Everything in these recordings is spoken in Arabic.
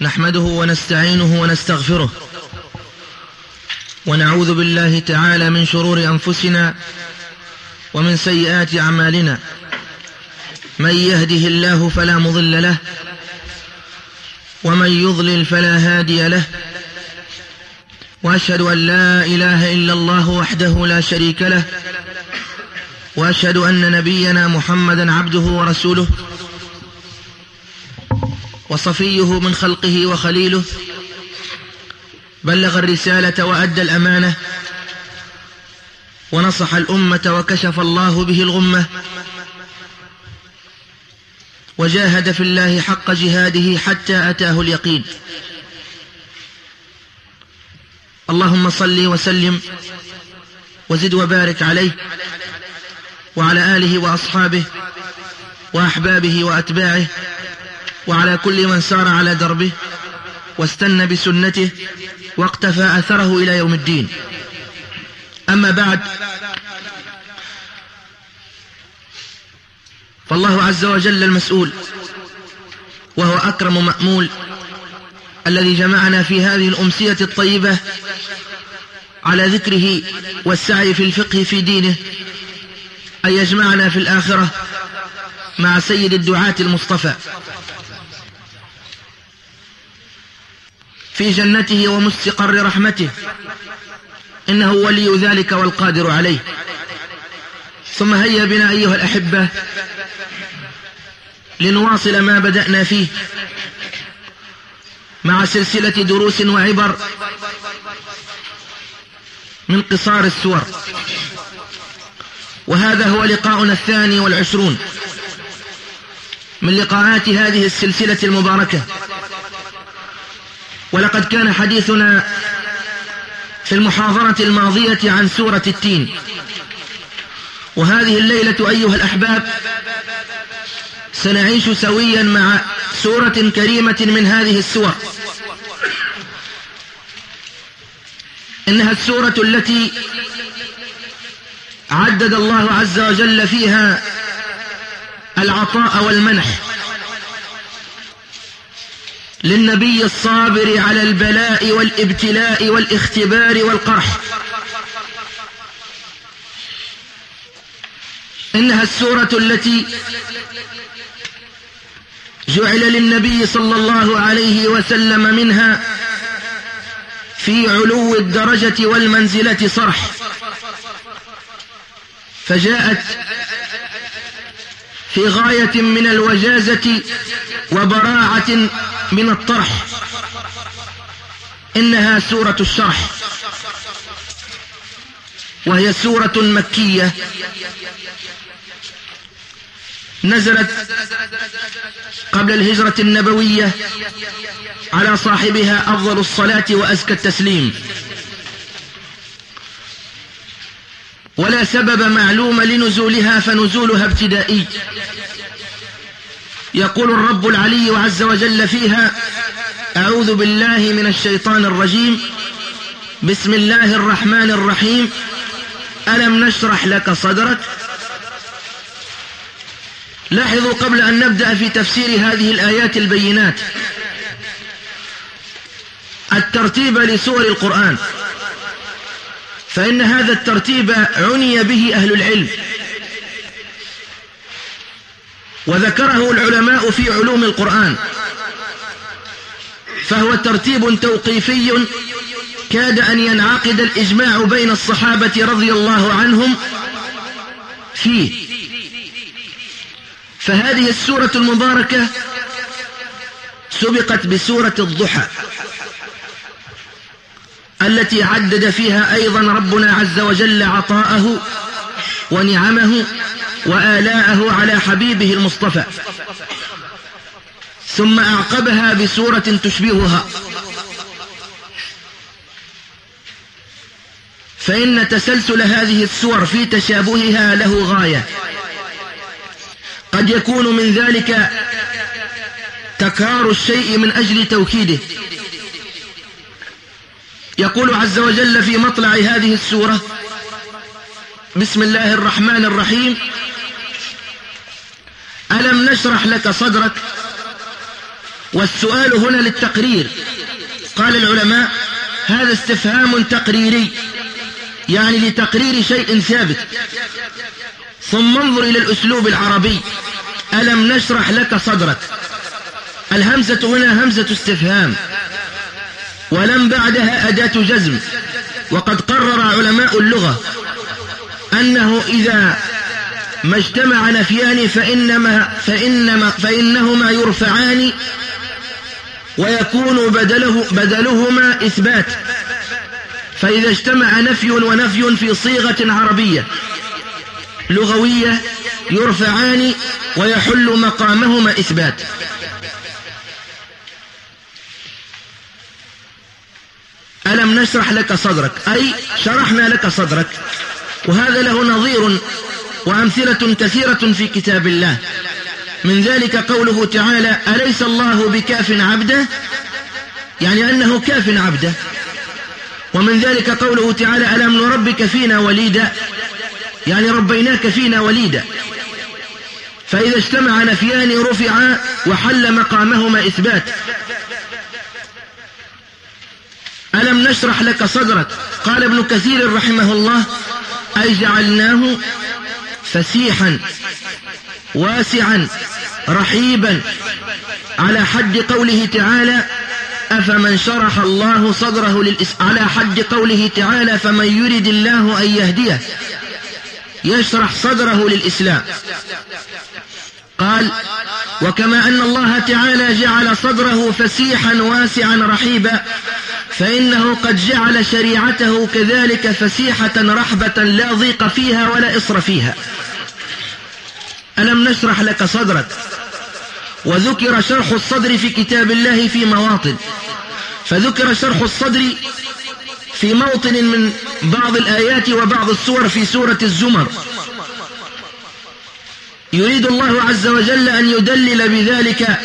نحمده ونستعينه ونستغفره. ونعوذ بالله تعالى من شرور أنفسنا ومن سيئات أعمالنا. من يهده الله فلا مضل له ومن يضلل فلا هادي له. وأشهد أن لا إله إلا الله وحده لا شريك له. وأشهد أن نبينا محمدا عبده ورسوله. وصفيه من خلقه وخليله بلغ الرسالة وأدى الأمانة ونصح الأمة وكشف الله به الغمة وجاهد في الله حق جهاده حتى أتاه اليقين. اللهم صل وسلم وزد وبارك عليه وعلى آله وأصحابه وأحبابه وأتباعه وعلى كل من سار على دربه واستنى بسنته واقتفى أثره إلى يوم الدين. أما بعد فالله عز وجل المسؤول وهو أكرم مأمول الذي جمعنا في هذه الأمسية الطيبة على ذكره والسعي في الفقه في دينه أن يجمعنا في الآخرة مع سيد الدعاة المصطفى. في جنته ومستقر رحمته. إنه ولي ذلك والقادر عليه. ثم هيا بنا أيها الأحبة لنواصل ما بدأنا فيه مع سلسلة دروس وعبر من قصار السور. وهذا هو لقاؤنا الثاني والعشرون من لقاءات هذه السلسلة المباركة. ولقد كان حديثنا في المحاضرة الماضية عن سورة التين. وهذه الليلة أيها الأحباب سنعيش سويا مع سورة كريمة من هذه السور. إنها السورة التي عدد الله عز وجل فيها العطاء والمنح. للنبي الصابر على البلاء والابتلاء والاختبار والقرح. إنها السورة التي جعل للنبي صلى الله عليه وسلم منها في علو الدرجة والمنزلة صرح. فجاءت في غاية من الوجازة وبراعة من الطرح. إنها سورة الشرح. وهي سورة مكية. نزلت قبل الهجرة النبوية على صاحبها أفضل الصلاة وأزكى التسليم. ولا سبب معلوم لنزولها فنزولها ابتدائي. يقول الرب العلي عز وجل فيها أعوذ بالله من الشيطان الرجيم. بسم الله الرحمن الرحيم. ألم نشرح لك صدرك؟ لاحظوا قبل أن نبدأ في تفسير هذه الآيات البينات. الترتيب لسور القرآن. فإن هذا الترتيب عني به أهل العلم. وذكره العلماء في علوم القرآن فهو ترتيب توقيفي كاد أن ينعقد الإجماع بين الصحابة رضي الله عنهم فيه. فهذه السورة المباركة سبقت بسورة الضحى التي عدد فيها أيضا ربنا عز وجل عطاءه ونعمه وآلاءه على حبيبه المصطفى. ثم أعقبها بسورة تشبهها. فإن تسلسل هذه السور في تشابهها له غاية. قد يكون من ذلك تكرار الشيء من أجل توكيده. يقول عز وجل في مطلع هذه السورة بسم الله الرحمن الرحيم. ألم نشرح لك صدرك؟ والسؤال هنا للتقرير. قال العلماء هذا استفهام تقريري يعني لتقرير شيء ثابت. ثم انظر إلى الأسلوب العربي. ألم نشرح لك صدرك؟ الهمزة هنا همزة استفهام. ولم بعدها أداة جزم. وقد قرر علماء اللغة أنه إذا ما اجتمع نفيان فإنما فإنما فإنهما يرفعان ويكون بدله بدلهما إثبات. فإذا اجتمع نفي ونفي في صيغة عربية لغوية يرفعان ويحل مقامهما إثبات. ألم نشرح لك صدرك؟ أي شرحنا لك صدرك. وهذا له نظير وأمثلة كثيرة في كتاب الله. من ذلك قوله تعالى أليس الله بكاف عبده؟ يعني أنه كاف عبده. ومن ذلك قوله تعالى ألم نربك فينا وليدا؟ يعني ربيناك فينا وليدا. فإذا اجتمع نفيان رفعا وحل مقامهما إثبات. ألم نشرح لك صدرك؟ قال ابن كثير رحمه الله أي جعلناه فسيحا واسعا رحيبا. على حد قوله تعالى أفمن شرح الله صدره للإس... على حد قوله تعالى فمن يرد الله أن يهديه يشرح صدره للإسلام. قال وكما أن الله تعالى جعل صدره فسيحا واسعا رحيبا. فإنه قد جعل شريعته كذلك فسيحة رحبة لا ضيق فيها ولا إصر فيها. ألم نشرح لك صدرك؟ وذكر شرح الصدر في كتاب الله في مواطن. فذكر شرح الصدر في موطن من بعض الآيات وبعض السور في سورة الزمر. يريد الله عز وجل أن يدلل بذلك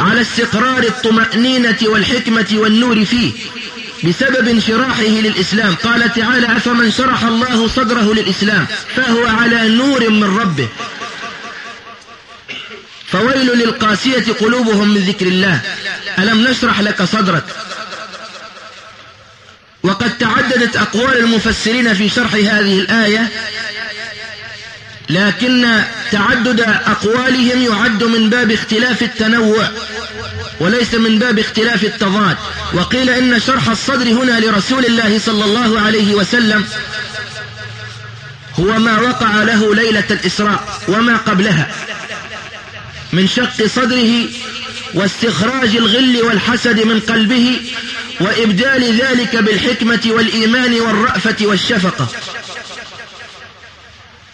على استقرار الطمأنينة والحكمة والنور فيه بسبب انشراحه للإسلام. قال تعالى أفمن شرح الله صدره للإسلام فهو على نور من ربه. فويل للقاسية قلوبهم من ذكر الله ألم نشرح لك صدرك؟ وقد تعددت أقوال المفسرين في شرح هذه الآية لكن تعدد أقوالهم يعد من باب اختلاف التنوع وليس من باب اختلاف التضاد. وقيل إن شرح الصدر هنا لرسول الله صلى الله عليه وسلم هو ما وقع له ليلة الإسراء وما قبلها من شق صدره واستخراج الغل والحسد من قلبه وإبدال ذلك بالحكمة والإيمان والرأفة والشفقة.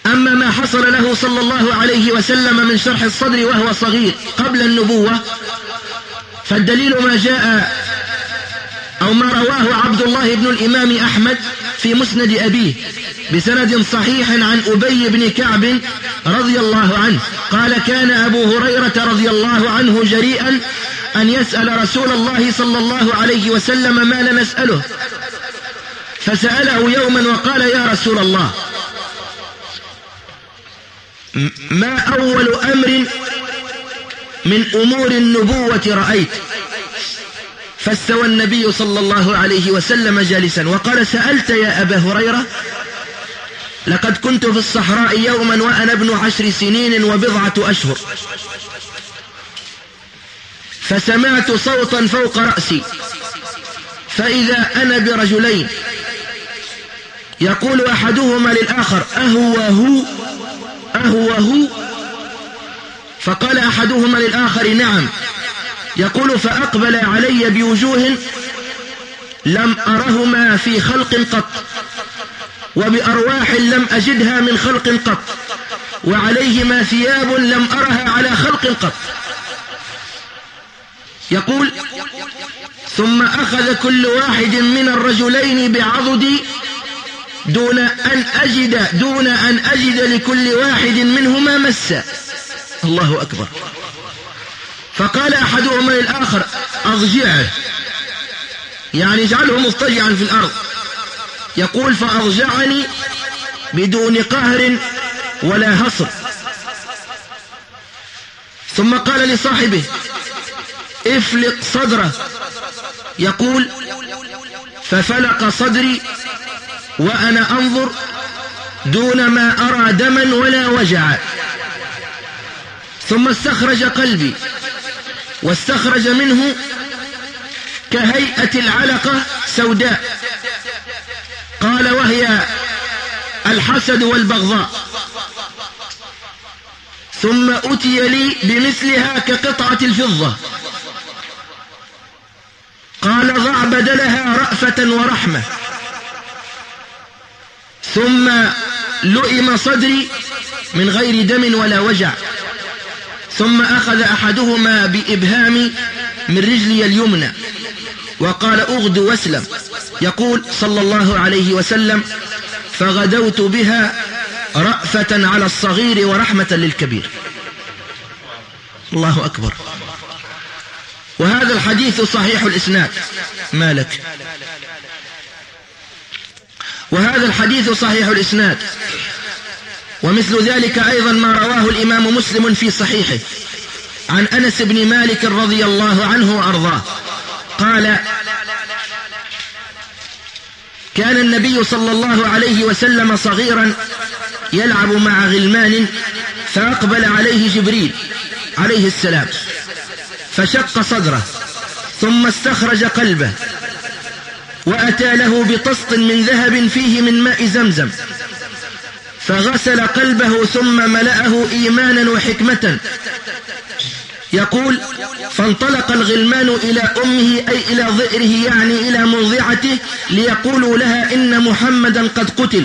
أما ما حصل له صلى الله عليه وسلم من شرح الصدر وهو صغير قبل النبوة فالدليل ما جاء أو ما رواه عبد الله بن الإمام أحمد في مسند أبيه بسند صحيح عن أبي بن كعب رضي الله عنه. قال كان أبو هريرة رضي الله عنه جريئا أن يسأل رسول الله صلى الله عليه وسلم ما لا نسأله. فسأله يوما وقال يا رسول الله ما أول أمر من أمور النبوة رأيت؟ فاستوى النبي صلى الله عليه وسلم جالسا وقال سألت يا أبا هريرة لقد كنت في الصحراء يوما وأنا ابن عشر سنين وبضعة أشهر. فسمعت صوتا فوق رأسي فإذا أنا برجلين يقول أحدهما للآخر أهو هو أهو هو. فقال أحدهما للآخر نعم. يقول فأقبل علي بوجوه لم أرهما في خلق قط وبأرواح لم أجدها من خلق قط وعليهما ثياب لم أرها على خلق قط. يقول ثم أخذ كل واحد من الرجلين بعضدي دون أن أجد دون أن أجد لكل واحد منهما مسا. الله أكبر. فقال أحدهما للآخر أضجعه يعني اجعله مضطجعا في الأرض. يقول فأضجعني بدون قهر ولا هصر. ثم قال لصاحبه افلق صدره. يقول ففلق صدري وأنا أنظر دون ما أرى دما ولا وجع. ثم استخرج قلبي واستخرج منه كهيئة العلقة سوداء. قال وهي الحسد والبغضاء. ثم أتي لي بمثلها كقطعة الفضة. قال ضع بدلها رأفة ورحمة. ثم لئم صدري من غير دم ولا وجع. ثم أخذ أحدهما بإبهام من رجلي اليمنى. وقال أغد واسلم. يقول صلى الله عليه وسلم فغدوت بها رأفة على الصغير ورحمة للكبير. الله أكبر. وهذا الحديث صحيح الإسناد. مالك وهذا الحديث صحيح الإسناد. ومثل ذلك أيضا ما رواه الإمام مسلم في صحيحه. عن أنس بن مالك رضي الله عنه وأرضاه. قال كان النبي صلى الله عليه وسلم صغيرا يلعب مع غلمان فأقبل عليه جبريل عليه السلام فشق صدره ثم استخرج قلبه وأتى له بطسط من ذهب فيه من ماء زمزم. فغسل قلبه ثم ملأه إيمانا وحكمة. يقول فانطلق الغلمان إلى أمه أي إلى ظئره يعني إلى مرضعته ليقولوا لها إن محمدا قد قتل.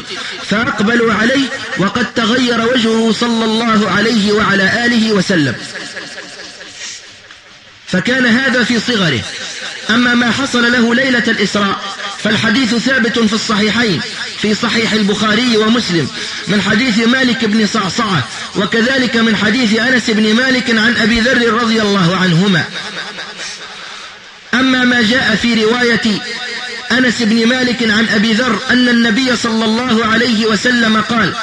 فأقبلوا عليه وقد تغير وجهه صلى الله عليه وعلى آله وسلم. فكان هذا في صغره. أما ما حصل له ليلة الإسراء فالحديث ثابت في الصحيحين في صحيح البخاري ومسلم من حديث مالك بن صعصعة وكذلك من حديث أنس بن مالك عن أبي ذر رضي الله عنهما. أما ما جاء في رواية أنس بن مالك عن أبي ذر أن النبي صلى الله عليه وسلم قال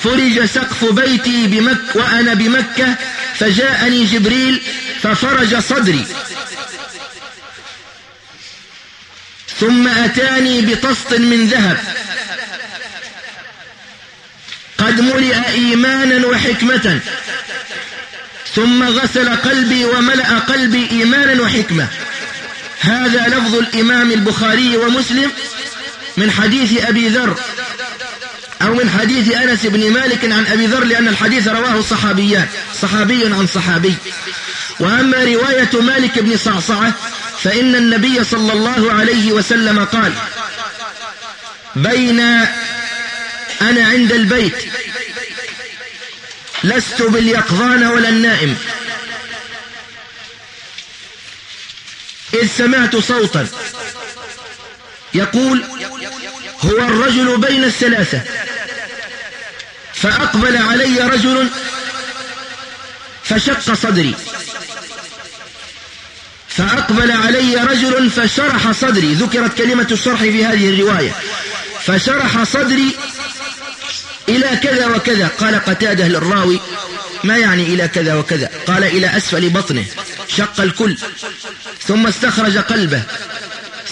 فرج سقف بيتي بمك وأنا بمكة فجاءني جبريل ففرج صدري. ثم أتاني بطسط من ذهب. قد ملئ إيمانا وحكمة. ثم غسل قلبي وملأ قلبي إيمانا وحكمة. هذا لفظ الإمام البخاري ومسلم من حديث أبي ذر. أو من حديث أنس بن مالك عن أبي ذر لأن الحديث رواه صحابيان صحابي عن صحابي. وأما رواية مالك بن صعصعة فإن النبي صلى الله عليه وسلم قال بين أنا عند البيت لست باليقظان ولا النائم. إذ سمعت صوتا يقول هو الرجل بين الثلاثة. فأقبل علي رجل فشق صدري. فأقبل علي رجل فشرح صدري. ذكرت كلمة الشرح في هذه الرواية. فشرح صدري إلى كذا وكذا. قال قتادة للراوي ما يعني إلى كذا وكذا؟ قال إلى أسفل بطنه. شق الكل. ثم استخرج قلبه.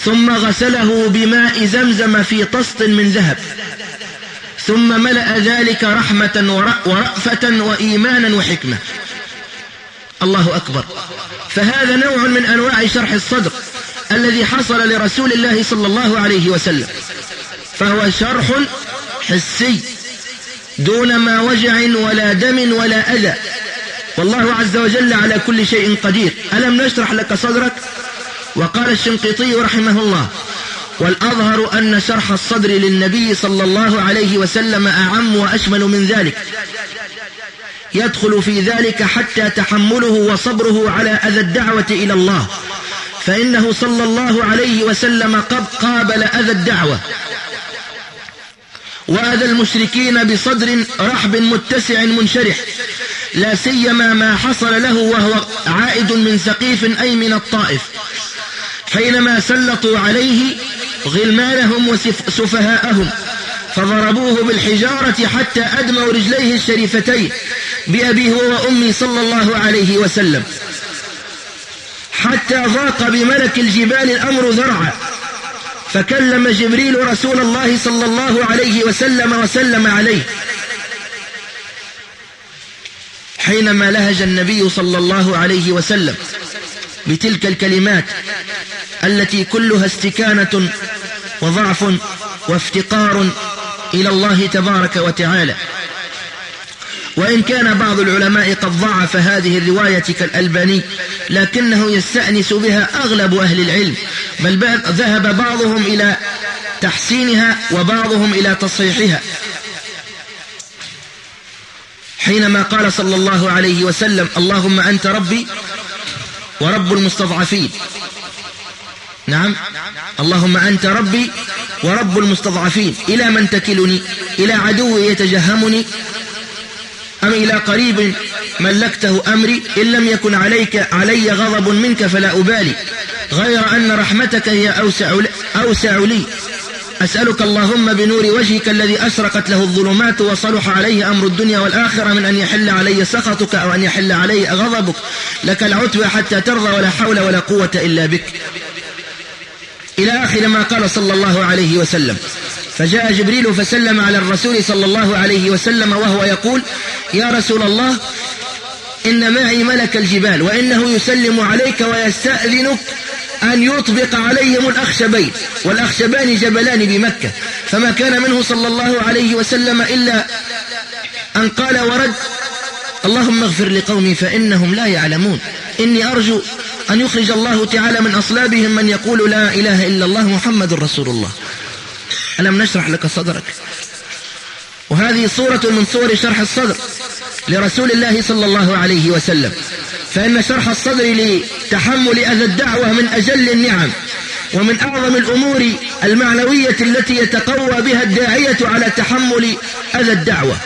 ثم غسله بماء زمزم في طست من ذهب. ثم ملأ ذلك رحمة ورأفة وإيمانا وحكمة. الله أكبر. فهذا نوع من أنواع شرح الصدر الذي حصل لرسول الله صلى الله عليه وسلم. فهو شرح حسي دون ما وجع ولا دم ولا أذى. والله عز وجل على كل شيء قدير. ألم نشرح لك صدرك؟ وقال الشنقيطي رحمه الله والأظهر أن شرح الصدر للنبي صلى الله عليه وسلم أعم وأشمل من ذلك. يدخل في ذلك حتى تحمله وصبره على أذى الدعوة إلى الله. فإنه صلى الله عليه وسلم قد قابل أذى الدعوة. وأذى المشركين بصدر رحب متسع منشرح. لا سيما ما حصل له وهو عائد من سقيف أي من الطائف. حينما سلطوا عليه غلمانهم وسفهاءهم فضربوه بالحجارة حتى أدموا رجليه الشريفتين بأبيه وأمي صلى الله عليه وسلم. حتى ضاق بملك الجبال الأمر ذرعا فكلم جبريل رسول الله صلى الله عليه وسلم وسلم عليه. حينما لهج النبي صلى الله عليه وسلم بتلك الكلمات التي كلها استكانة وضعف وافتقار إلى الله تبارك وتعالى. وإن كان بعض العلماء قد ضعف هذه الرواية كالألباني لكنه يستأنس بها أغلب أهل العلم بل ذهب بعضهم إلى تحسينها وبعضهم إلى تصحيحها حينما قال صلى الله عليه وسلم اللهم أنت ربي ورب المستضعفين. نعم. اللهم أنت ربي ورب المستضعفين. إلى من تكلني؟ إلى عدو يتجهمني؟ أم إلى قريب ملكته أمري؟ إن لم يكن عليك علي غضب منك فلا أبالي. غير أن رحمتك هي أوسع, أوسع لي. أسألك اللهم بنور وجهك الذي أشرقت له الظلمات وصلح عليه أمر الدنيا والآخرة من أن يحل علي سخطك أو أن يحل علي غضبك. لك العتبى حتى ترضى ولا حول ولا قوة إلا بك. إلى آخر ما قال صلى الله عليه وسلم. فجاء جبريل فسلم على الرسول صلى الله عليه وسلم وهو يقول يا رسول الله إن معي ملك الجبال وإنه يسلم عليك ويستأذنك أن يطبق عليهم الأخشبين والأخشبان جبلان بمكة. فما كان منه صلى الله عليه وسلم إلا أن قال ورد اللهم اغفر لقومي فإنهم لا يعلمون. إني أرجو أن يخرج الله تعالى من أصلابهم من يقول لا إله إلا الله محمد رسول الله. ألم نشرح لك صدرك؟ وهذه صورة من صور شرح الصدر لرسول الله صلى الله عليه وسلم. فإن شرح الصدر لتحمل أذى الدعوة من أجل النعم ومن أعظم الأمور المعنوية التي يتقوى بها الداعية على تحمل أذى الدعوة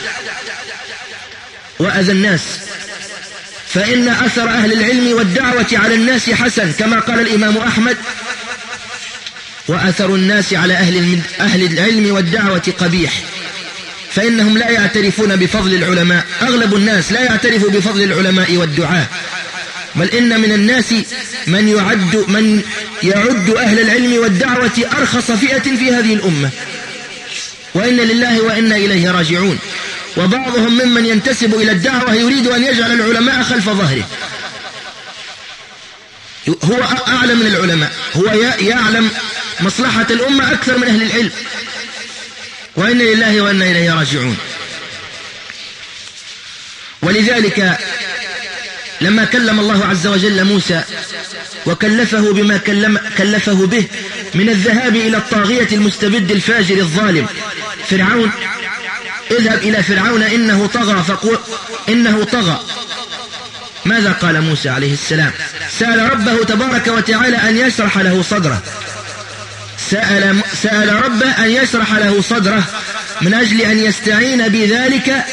وأذى الناس. فإن أثر أهل العلم والدعوة على الناس حسن كما قال الإمام أحمد وأثر الناس على أهل, أهل العلم والدعوة قبيح. فإنهم لا يعترفون بفضل العلماء. أغلب الناس لا يعترف بفضل العلماء والدعاء. بل إن من الناس من يعد, من يعد أهل العلم والدعوة أرخص فئة في هذه الأمة. وإن لله وإنا إليه راجعون. وبعضهم ممن ينتسب إلى الدعوة يريد أن يجعل العلماء خلف ظهره. هو أعلم من العلماء. هو يعلم مصلحة الأمة أكثر من أهل العلم. وإن لله وإنا إليه راجعون. ولذلك لما كلم الله عز وجل موسى وكلفه بما كلم كلفه به من الذهاب إلى الطاغية المستبد الفاجر الظالم فرعون اذهب إلى فرعون إنه طغى فقول إنه طغى. ماذا قال موسى عليه السلام؟ سأل ربه تبارك وتعالى أن يشرح له صدره. سأل, سأل ربه أن يشرح له صدره من أجل أن يستعين بذلك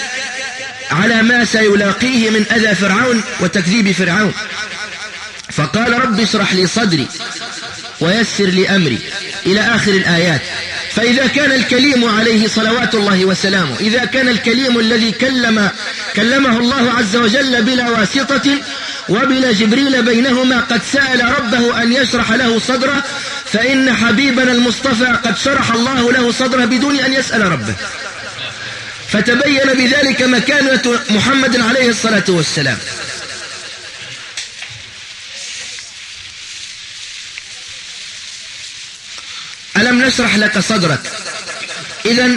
على ما سيلاقيه من أذى فرعون وتكذيب فرعون. فقال رب اشرح لي صدري ويسر لي أمري إلى آخر الآيات. فإذا كان الكليم عليه صلوات الله وسلامه إذا كان الكليم الذي كلم كلمه الله عز وجل بلا واسطة وبلا جبريل بينهما قد سأل ربه أن يشرح له صدره فإن حبيبنا المصطفى قد شرح الله له صدره بدون أن يسأل ربه. فتبين بذلك مكانة محمد عليه الصلاة والسلام. ألم نشرح لك صدرك؟ إذا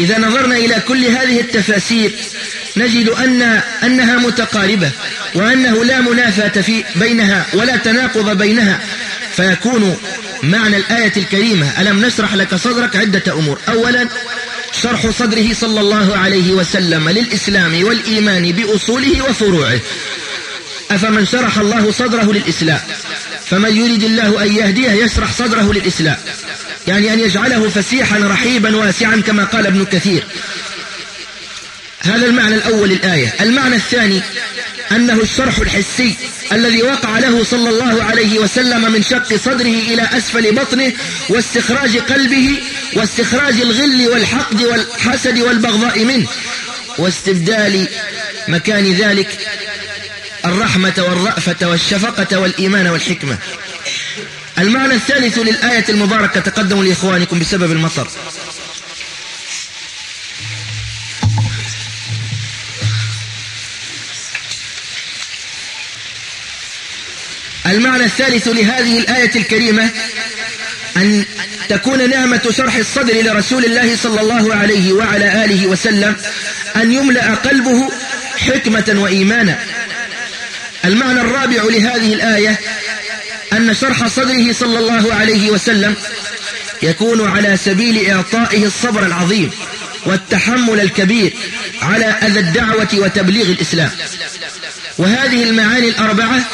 إذا نظرنا إلى كل هذه التفاسير نجد أن أنها متقاربة وأنه لا منافاة في بينها ولا تناقض بينها. فيكون معنى الآية الكريمة. ألم نشرح لك صدرك عدة أمور؟ أولا شرح صدره صلى الله عليه وسلم للإسلام والإيمان بأصوله وفروعه. أفمن شرح الله صدره للإسلام؟ فمن يريد الله أن يهديه يشرح صدره للإسلام. يعني أن يجعله فسيحا رحيبا واسعا كما قال ابن كثير. هذا المعنى الأول للآية. المعنى الثاني أنه الشرح الحسي الذي وقع له صلى الله عليه وسلم من شق صدره إلى أسفل بطنه واستخراج قلبه واستخراج الغل والحقد والحسد والبغضاء منه واستبدال مكان ذلك الرحمة والرأفة والشفقة والإيمان والحكمة. المعنى الثالث للآية المباركة تقدموا لإخوانكم بسبب المطر. المعنى الثالث لهذه الآية الكريمة أن تكون نعمة شرح الصدر لرسول الله صلى الله عليه وعلى آله وسلم أن يملأ قلبه حكمة وإيمانا. المعنى الرابع لهذه الآية أن شرح صدره صلى الله عليه وسلم يكون على سبيل إعطائه الصبر العظيم والتحمل الكبير على أذى الدعوة وتبليغ الإسلام. وهذه المعاني الأربعة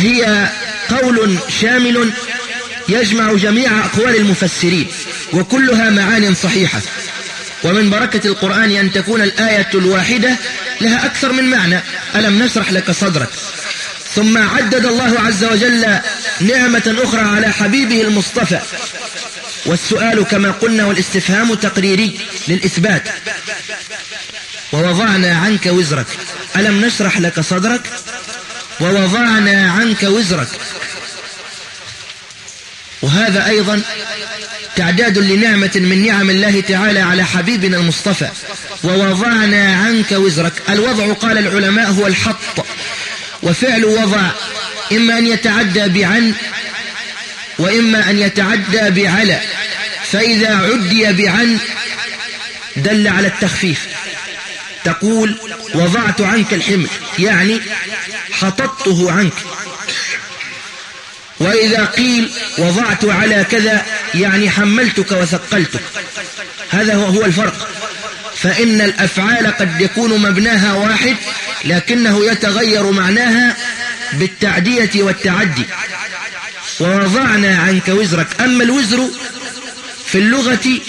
هي قول شامل يجمع جميع أقوال المفسرين وكلها معان صحيحة. ومن بركة القرآن أن تكون الآية الواحدة لها أكثر من معنى. ألم نشرح لك صدرك؟ ثم عدد الله عز وجل نعمة أخرى على حبيبه المصطفى. والسؤال كما قلنا والاستفهام تقريري للإثبات. ووضعنا عنك وزرك. ألم نشرح لك صدرك؟ ووضعنا عنك وزرك. وهذا أيضا تعداد لنعمة من نعم الله تعالى على حبيبنا المصطفى. ووضعنا عنك وزرك. الوضع قال العلماء هو الحط. وفعل وضع إما أن يتعدى بعن وإما أن يتعدى بعلى فإذا عدي بعن دل على التخفيف. تقول وضعت عنك الحمل. يعني حططته عنك. وإذا قيل وضعت على كذا يعني حملتك وثقلتك. هذا هو, الفرق. فإن الأفعال قد يكون مبناها واحد لكنه يتغير معناها بالتعدية والتعدي. ووضعنا عنك وزرك. أما الوزر في اللغة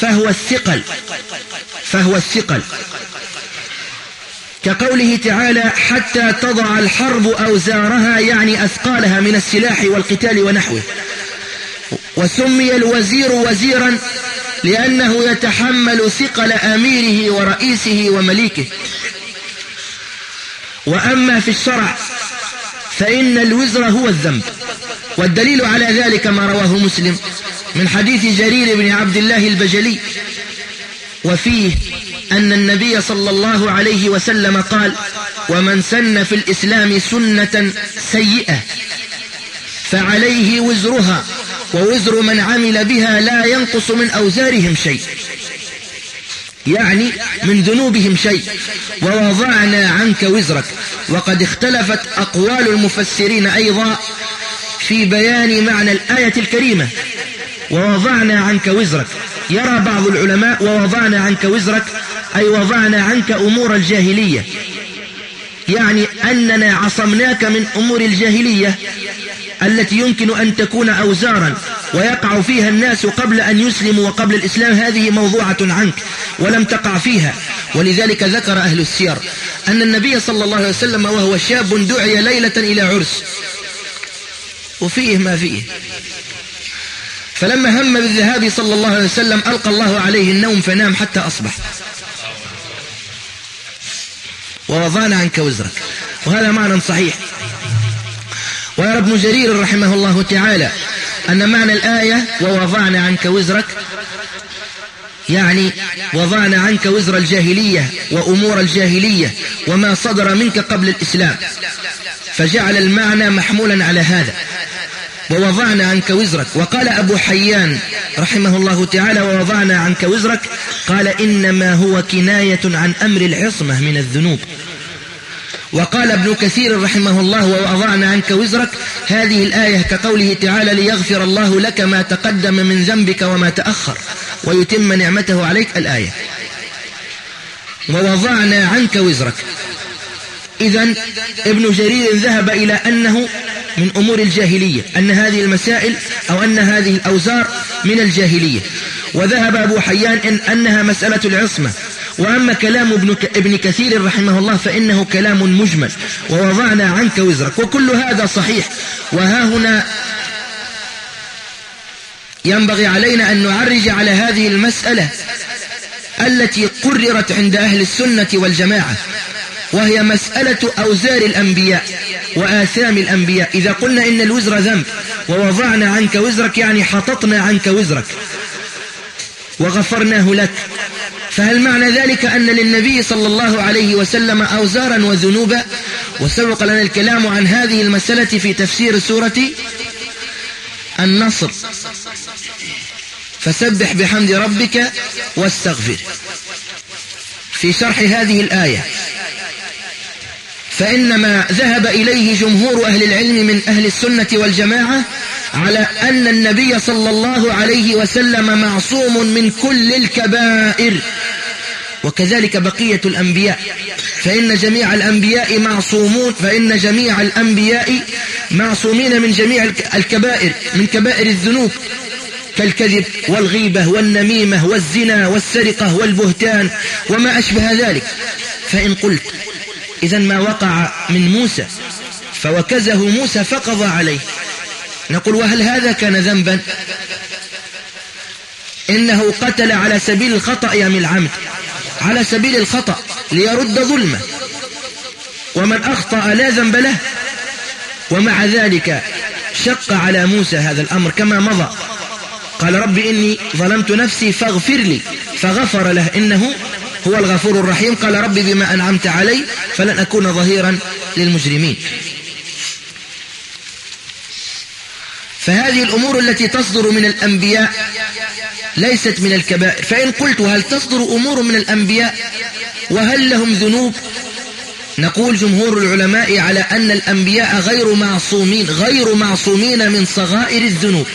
فهو الثقل. فهو الثقل. كقوله تعالى حتى تضع الحرب أوزارها يعني أثقالها من السلاح والقتال ونحوه. وسمي الوزير وزيرا لأنه يتحمل ثقل أميره ورئيسه ومليكه. وأما في الشرع فإن الوزر هو الذنب. والدليل على ذلك ما رواه مسلم من حديث جرير بن عبد الله البجلي. وفيه أن النبي صلى الله عليه وسلم قال ومن سن في الإسلام سنة سيئة فعليه وزرها ووزر من عمل بها لا ينقص من أوزارهم شيء يعني من ذنوبهم شيء ووضعنا عنك وزرك وقد اختلفت أقوال المفسرين أيضا في بيان معنى الآية الكريمة ووضعنا عنك وزرك. يرى بعض العلماء ووضعنا عنك وزرك أي وضعنا عنك أمور الجاهلية. يعني أننا عصمناك من أمور الجاهلية التي يمكن أن تكون أوزارا ويقع فيها الناس قبل أن يسلموا وقبل الإسلام. هذه موضوعة عنك ولم تقع فيها. ولذلك ذكر أهل السير أن النبي صلى الله عليه وسلم وهو شاب دعي ليلة إلى عرس. وفيه ما فيه. فلما هم بالذهاب صلى الله عليه وسلم ألقى الله عليه النوم فنام حتى أصبح. ووضعنا عنك وزرك. وهذا معنى صحيح. ويرى ابن جرير رحمه الله تعالى أن معنى الآية ووضعنا عنك وزرك يعني وضعنا عنك وزر الجاهلية وأمور الجاهلية وما صدر منك قبل الإسلام فجعل المعنى محمولا على هذا. ووضعنا عنك وزرك. وقال أبو حيان رحمه الله تعالى ووضعنا عنك وزرك. قال إنما هو كناية عن أمر العصمة من الذنوب. وقال ابن كثير رحمه الله ووضعنا عنك وزرك. هذه الآية كقوله تعالى ليغفر الله لك ما تقدم من ذنبك وما تأخر ويتم نعمته عليك. الآية. ووضعنا عنك وزرك. إذا ابن جرير ذهب إلى أنه من أمور الجاهلية أن هذه المسائل أو أن هذه الأوزار من الجاهلية. وذهب أبو حيان إن أنها مسألة العصمة. وأما كلام ابن, ابن كثير رحمه الله فإنه كلام مجمل. ووضعنا عنك وزرك. وكل هذا صحيح. وها هنا ينبغي علينا أن نعرج على هذه المسألة التي قررت عند أهل السنة والجماعة وهي مسألة أوزار الأنبياء. وآثام الأنبياء. إذا قلنا إن الوزر ذنب ووضعنا عنك وزرك يعني حططنا عنك وزرك وغفرناه لك. فهل معنى ذلك أن للنبي صلى الله عليه وسلم أوزارا وذنوبا؟ وسبق لنا الكلام عن هذه المسألة في تفسير سورة النصر. فسبح بحمد ربك واستغفر. في شرح هذه الآية فإنما ذهب إليه جمهور أهل العلم من أهل السنة والجماعة على أن النبي صلى الله عليه وسلم معصوم من كل الكبائر. وكذلك بقية الأنبياء. فإن جميع الأنبياء معصومون فإن جميع الأنبياء معصومين من جميع الكبائر من كبائر الذنوب. كالكذب والغيبة والنميمة والزنا والسرقة والبهتان وما أشبه ذلك. فإن قلت إذا ما وقع من موسى فوكزه موسى فقضى عليه. نقول وهل هذا كان ذنبا؟ إنه قتل على سبيل الخطأ يا من على سبيل الخطأ ليرد ظلمه. ومن أخطأ لا ذنب له ومع ذلك شق على موسى هذا الأمر كما مضى. قال رب إني ظلمت نفسي فاغفر لي فغفر له إنه هو الغفور الرحيم. قال رب بما أنعمت علي فلن أكون ظهيرا للمجرمين. فهذه الأمور التي تصدر من الأنبياء ليست من الكبائر. فإن قلت هل تصدر أمور من الأنبياء وهل لهم ذنوب نقول جمهور العلماء على أن الأنبياء غير معصومين غير معصومين من صغائر الذنوب.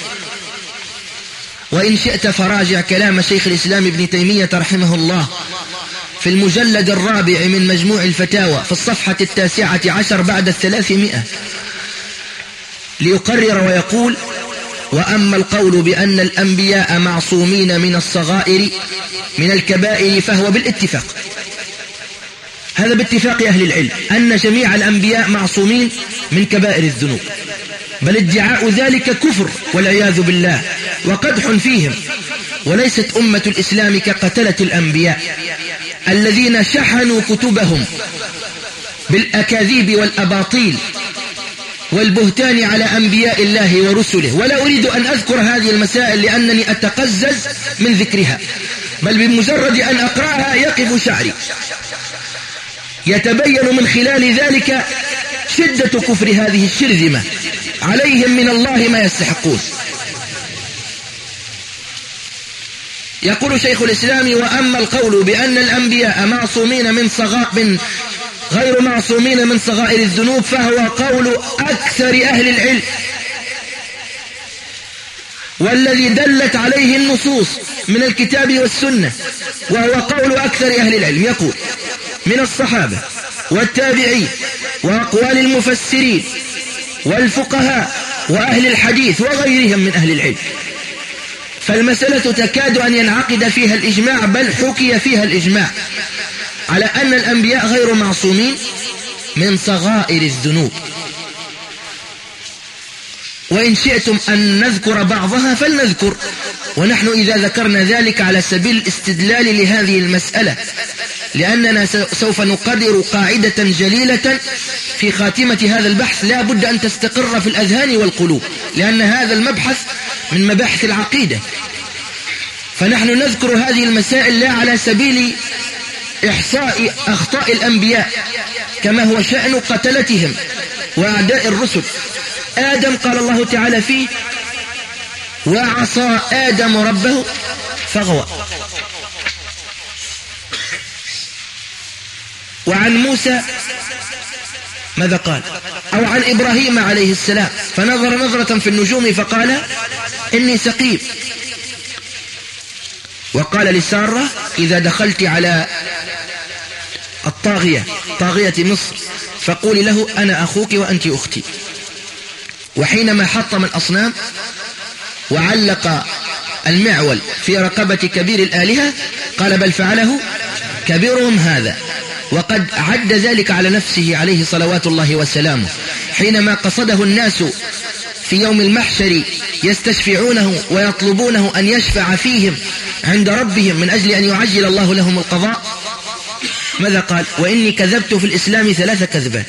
وإن شئت فراجع كلام شيخ الإسلام ابن تيمية رحمه الله. في المجلد الرابع من مجموع الفتاوى في الصفحة التاسعة عشر بعد الثلاثمائة. ليقرر ويقول وأما القول بأن الأنبياء معصومين من الصغائر من الكبائر فهو بالاتفاق. هذا باتفاق أهل العلم أن جميع الأنبياء معصومين من كبائر الذنوب. بل ادعاء ذلك كفر والعياذ بالله وقدح فيهم وليست أمة الإسلام كقتلة الأنبياء. الذين شحنوا كتبهم بالأكاذيب والأباطيل والبهتان على أنبياء الله ورسله. ولا أريد أن أذكر هذه المسائل لأنني أتقزز من ذكرها بل بمجرد أن أقرأها يقف شعري. يتبين من خلال ذلك شدة كفر هذه الشرذمة عليهم من الله ما يستحقون. يقول شيخ الإسلام وأما القول بأن الأنبياء معصومين من صغاء من غير معصومين من صغائر الذنوب فهو قول أكثر أهل العلم. والذي دلت عليه النصوص من الكتاب والسنة وهو قول أكثر أهل العلم. يقول من الصحابة والتابعين وأقوال المفسرين والفقهاء وأهل الحديث وغيرهم من أهل العلم. فالمسألة تكاد أن ينعقد فيها الإجماع بل حكي فيها الإجماع. على أن الأنبياء غير معصومين من صغائر الذنوب. وإن شئتم أن نذكر بعضها فلنذكر. ونحن إذا ذكرنا ذلك على سبيل الاستدلال لهذه المسألة. لأننا سوف نقرر قاعدة جليلة في خاتمة هذا البحث. لا بد أن تستقر في الأذهان والقلوب. لأن هذا المبحث من مباحث العقيدة. فنحن نذكر هذه المسائل لا على سبيل إحصاء أخطاء الأنبياء كما هو شأن قتلتهم وأعداء الرسل. آدم قال الله تعالى فيه وعصى آدم ربه فغوى. وعن موسى ماذا قال؟ أو عن إبراهيم عليه السلام. فنظر نظرة في النجوم فقال إني سقيم وقال لسارة إذا دخلت على الطاغية طاغية مصر فقولي له أنا أخوك وأنت أختي. وحينما حطم الأصنام وعلق المعول في رقبة كبير الآلهة قال بل فعله كبيرهم هذا. وقد عد ذلك على نفسه عليه صلوات الله وسلامه. حينما قصده الناس في يوم المحشر يستشفعونه ويطلبونه أن يشفع فيهم عند ربهم من أجل أن يعجل الله لهم القضاء؟ ماذا قال؟ وإني كذبت في الإسلام ثلاث كذبات.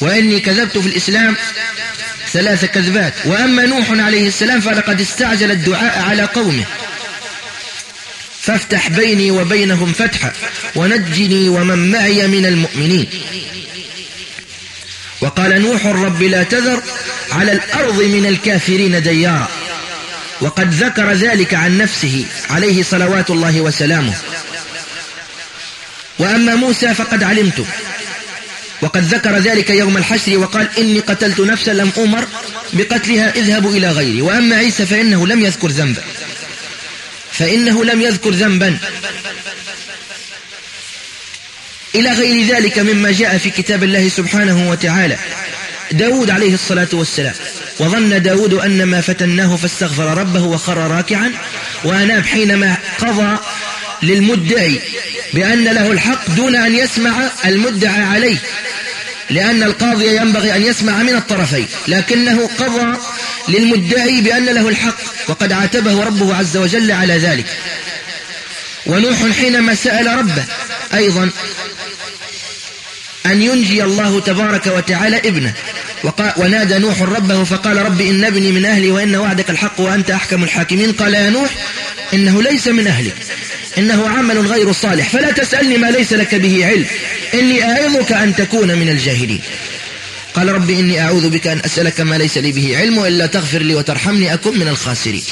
وإني كذبت في الإسلام ثلاث كذبات. وأما نوح عليه السلام فلقد استعجل الدعاء على قومه. فافتح بيني وبينهم فتحا ونجني ومن معي من المؤمنين. وقال نوح رب لا تذر على الأرض من الكافرين ديارا وقد ذكر ذلك عن نفسه عليه صلوات الله وسلامه. وأما موسى فقد علمت. وقد ذكر ذلك يوم الحشر وقال إني قتلت نفسا لم أمر بقتلها اذهبوا إلى غيري. وأما عيسى فإنه لم يذكر ذنبا. فإنه لم يذكر ذنبا. إلى غير ذلك مما جاء في كتاب الله سبحانه وتعالى. داود عليه الصلاة والسلام. وظن داود أن ما فتناه فاستغفر ربه وخر راكعا. وأناب حينما قضى للمدعي بأن له الحق دون أن يسمع المدعى عليه. لأن القاضي ينبغي أن يسمع من الطرفين. لكنه قضى للمدعي بأن له الحق. وقد عاتبه ربه عز وجل على ذلك. ونوح حينما سأل ربه أيضا أن ينجي الله تبارك وتعالى ابنه. ونادى نوح ربه فقال رب إن ابني من أهلي وإن وعدك الحق وأنت أحكم الحاكمين. قال يا نوح إنه ليس من أهلك. إنه عمل غير صالح. فلا تسألني ما ليس لك به علم. إني أعظك أن تكون من الجاهلين. قال رب إني أعوذ بك أن أسألك ما ليس لي به علم وإلا تغفر لي وترحمني أكن من الخاسرين.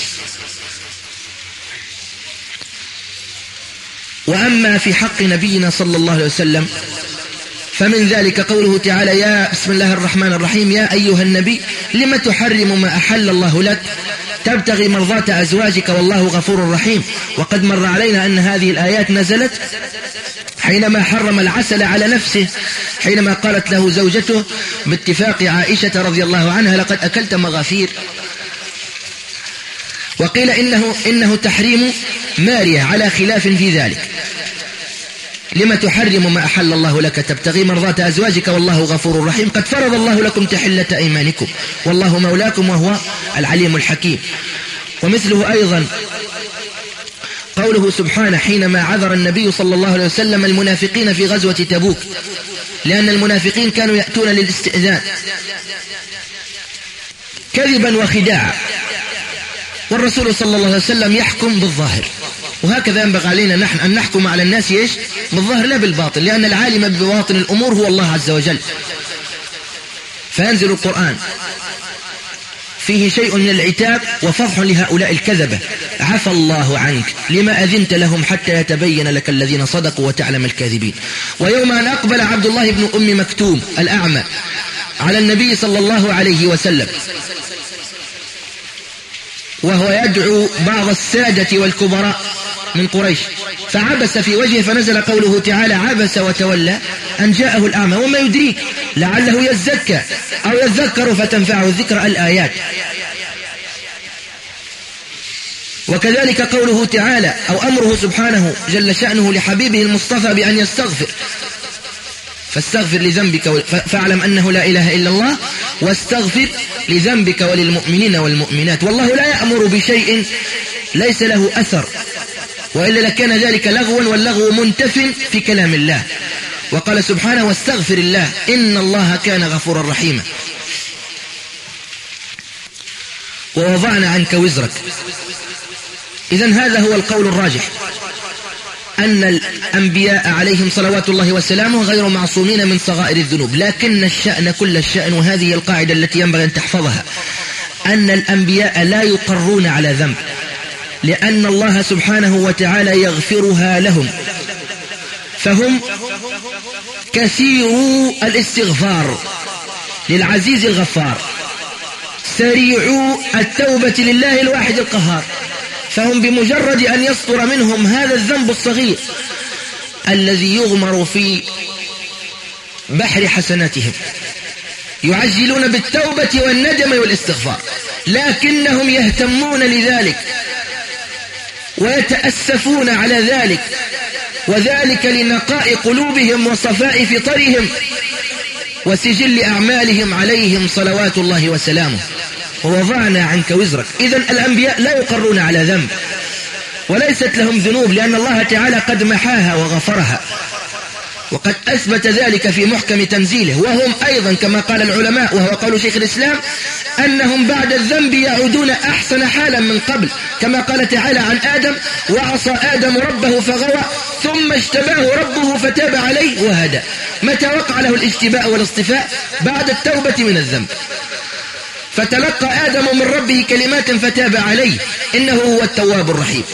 وأما في حق نبينا صلى الله عليه وسلم فمن ذلك قوله تعالى يا بسم الله الرحمن الرحيم يا أيها النبي لم تحرم ما أحل الله لك؟ تبتغي مرضاة أزواجك والله غفور رحيم. وقد مر علينا أن هذه الآيات نزلت حينما حرم العسل على نفسه حينما قالت له زوجته باتفاق عائشة رضي الله عنها لقد أكلت مغافير. وقيل إنه, إنه تحريم مارية على خلاف في ذلك. لما تحرم ما أحل الله لك تبتغي مرضات أزواجك والله غفور رحيم. قد فرض الله لكم تحلة أيمانكم. والله مولاكم وهو العليم الحكيم. ومثله أيضا قوله سبحانه حينما عذر النبي صلى الله عليه وسلم المنافقين في غزوة تبوك. لأن المنافقين كانوا يأتون للاستئذان. كذبا وخداعا والرسول صلى الله عليه وسلم يحكم بالظاهر. وهكذا ينبغي علينا نحن أن نحكم على الناس إيش؟ بالظاهر لا بالباطن لأن العالم ببواطن الأمور هو الله عز وجل. فينزل القرآن. فيه شيء من العتاب وفضح لهؤلاء الكذبة. عفى الله عنك لما أذنت لهم حتى يتبين لك الذين صدقوا وتعلم الكاذبين. ويوم أن أقبل عبد الله بن أم مكتوم الأعمى على النبي صلى الله عليه وسلم وهو يدعو بعض السادة والكبراء من قريش. فعبس في وجهه فنزل قوله تعالى عبس وتولى أن جاءه الأعمى. وما يدريك لعله يزكى أو يذكر فتنفعه الذكر الآيات. وكذلك قوله تعالى أو أمره سبحانه جل شأنه لحبيبه المصطفى بأن يستغفر. فاستغفر لذنبك فاعلم أنه لا إله إلا الله واستغفر لذنبك وللمؤمنين والمؤمنات. والله لا يأمر بشيء ليس له أثر وإلا لكان ذلك لغوا واللغو منتف في كلام الله. وقال سبحانه واستغفر الله إن الله كان غفورا رحيما. ووضعنا عنك وزرك. إذا هذا هو القول الراجح. أن الأنبياء عليهم صلوات الله وسلامه غير معصومين من صغائر الذنوب. لكن الشأن كل الشأن وهذه القاعدة التي ينبغي أن تحفظها أن الأنبياء لا يقرون على ذنب لأن الله سبحانه وتعالى يغفرها لهم. فهم كثيرو الاستغفار للعزيز الغفار. سريعوا التوبة لله الواحد القهار. فهم بمجرد أن يصدر منهم هذا الذنب الصغير الذي يغمر في بحر حسناتهم. يعجلون بالتوبة والندم والاستغفار. لكنهم يهتمون لذلك ويتأسفون على ذلك. وذلك لنقاء قلوبهم وصفاء فطرهم وسجل أعمالهم عليهم صلوات الله وسلامه. ووضعنا عنك وزرك. إذا الأنبياء لا يقرون على ذنب. وليست لهم ذنوب لأن الله تعالى قد محاها وغفرها. وقد أثبت ذلك في محكم تنزيله. وهم أيضا كما قال العلماء وهو قول شيخ الإسلام أنهم بعد الذنب يعودون أحسن حالا من قبل. كما قال تعالى عن آدم وعصى آدم ربه فغوى ثم اجتباه ربه فتاب عليه وهدى. متى وقع له الاجتباء والاصطفاء؟ بعد التوبة من الذنب. فتلقى آدم من ربه كلمات فتاب عليه. إنه هو التواب الرحيم.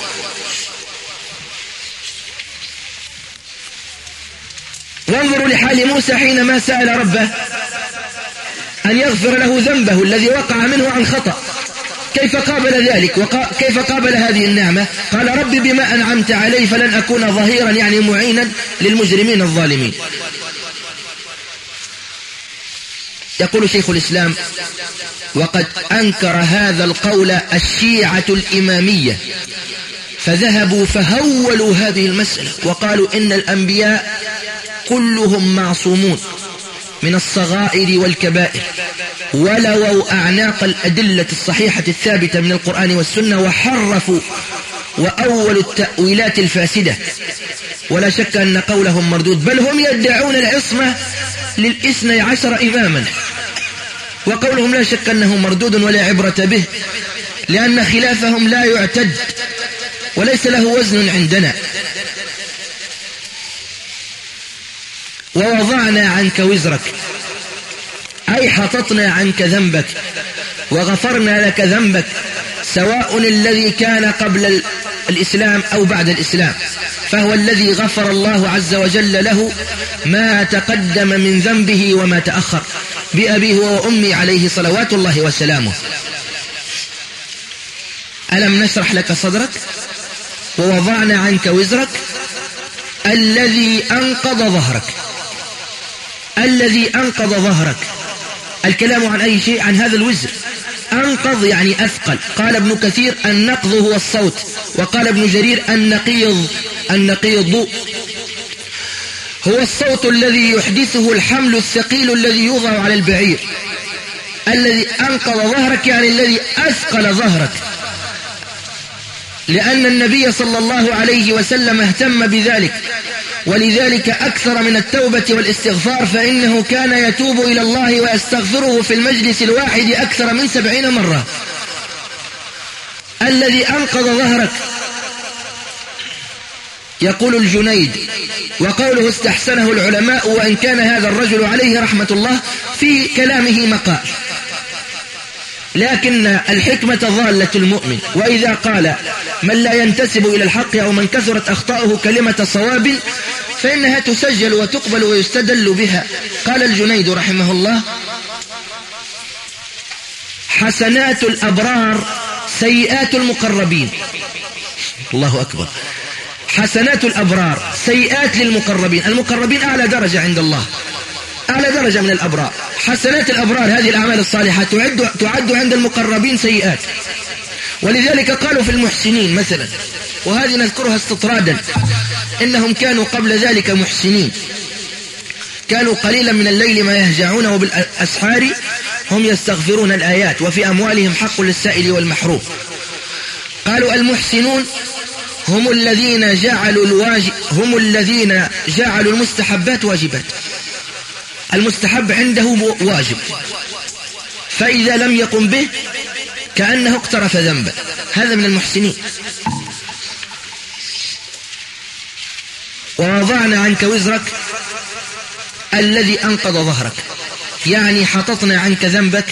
وانظروا لحال موسى حينما سأل ربه أن يغفر له ذنبه الذي وقع منه عن خطأ. كيف قابل ذلك؟ وكيف قابل هذه النعمة؟ قال رب بما أنعمت علي فلن أكون ظهيرا يعني معينا للمجرمين الظالمين. يقول شيخ الإسلام وقد أنكر هذا القول الشيعة الإمامية. فذهبوا فهولوا هذه المسألة وقالوا إن الأنبياء كلهم معصومون من الصغائر والكبائر. ولووا أعناق الأدلة الصحيحة الثابتة من القرآن والسنة وحرفوا وأول التأويلات الفاسدة. ولا شك أن قولهم مردود بل هم يدعون العصمة للإثنى عشر إماما. وقولهم لا شك أنه مردود ولا عبرة به لأن خلافهم لا يعتد وليس له وزن عندنا. ووضعنا عنك وزرك أي حططنا عنك ذنبك وغفرنا لك ذنبك سواء الذي كان قبل الإسلام أو بعد الإسلام. فهو الذي غفر الله عز وجل له ما تقدم من ذنبه وما تأخر. بأبيه وأمي عليه صلوات الله وسلامه. ألم نشرح لك صدرك؟ ووضعنا عنك وزرك؟ الذي أنقض ظهرك. الذي أنقض ظهرك. الكلام عن أي شيء؟ عن هذا الوزر. أنقض يعني أثقل. قال ابن كثير النقض هو الصوت. وقال ابن جرير النقيض. النقيض هو الصوت الذي يحدثه الحمل الثقيل الذي يوضع على البعير. الذي أنقض ظهرك يعني الذي أثقل ظهرك. لأن النبي صلى الله عليه وسلم اهتم بذلك. ولذلك أكثر من التوبة والاستغفار فإنه كان يتوب إلى الله ويستغفره في المجلس الواحد أكثر من سبعين مرة. الذي أنقض ظهرك يقول الجنيد وقوله استحسنه العلماء وإن كان هذا الرجل عليه رحمة الله في كلامه مقال. لكن الحكمة ضالة المؤمن وإذا قال من لا ينتسب إلى الحق أو من كثرت أخطاؤه كلمة صواب فإنها تسجل وتقبل ويستدل بها. قال الجنيد رحمه الله حسنات الأبرار سيئات المقربين. الله أكبر. حسنات الأبرار سيئات للمقربين المقربين أعلى درجة عند الله أعلى درجة من الأبرار حسنات الأبرار هذه الأعمال الصالحة تعد, تعد عند المقربين سيئات. ولذلك قالوا في المحسنين مثلا وهذه نذكرها استطرادا إنهم كانوا قبل ذلك محسنين. كانوا قليلا من الليل ما يهجعون وبالأسحار هم يستغفرون الآيات وفي أموالهم حق للسائل والمحروم. قالوا المحسنون هم الذين جعلوا الواجب هم الذين جعلوا المستحبات واجبات. المستحب عنده واجب. فإذا لم يقم به كأنه اقترف ذنبا. هذا من المحسنين. ووضعنا عنك وزرك الذي أنقض ظهرك. يعني حططنا عنك ذنبك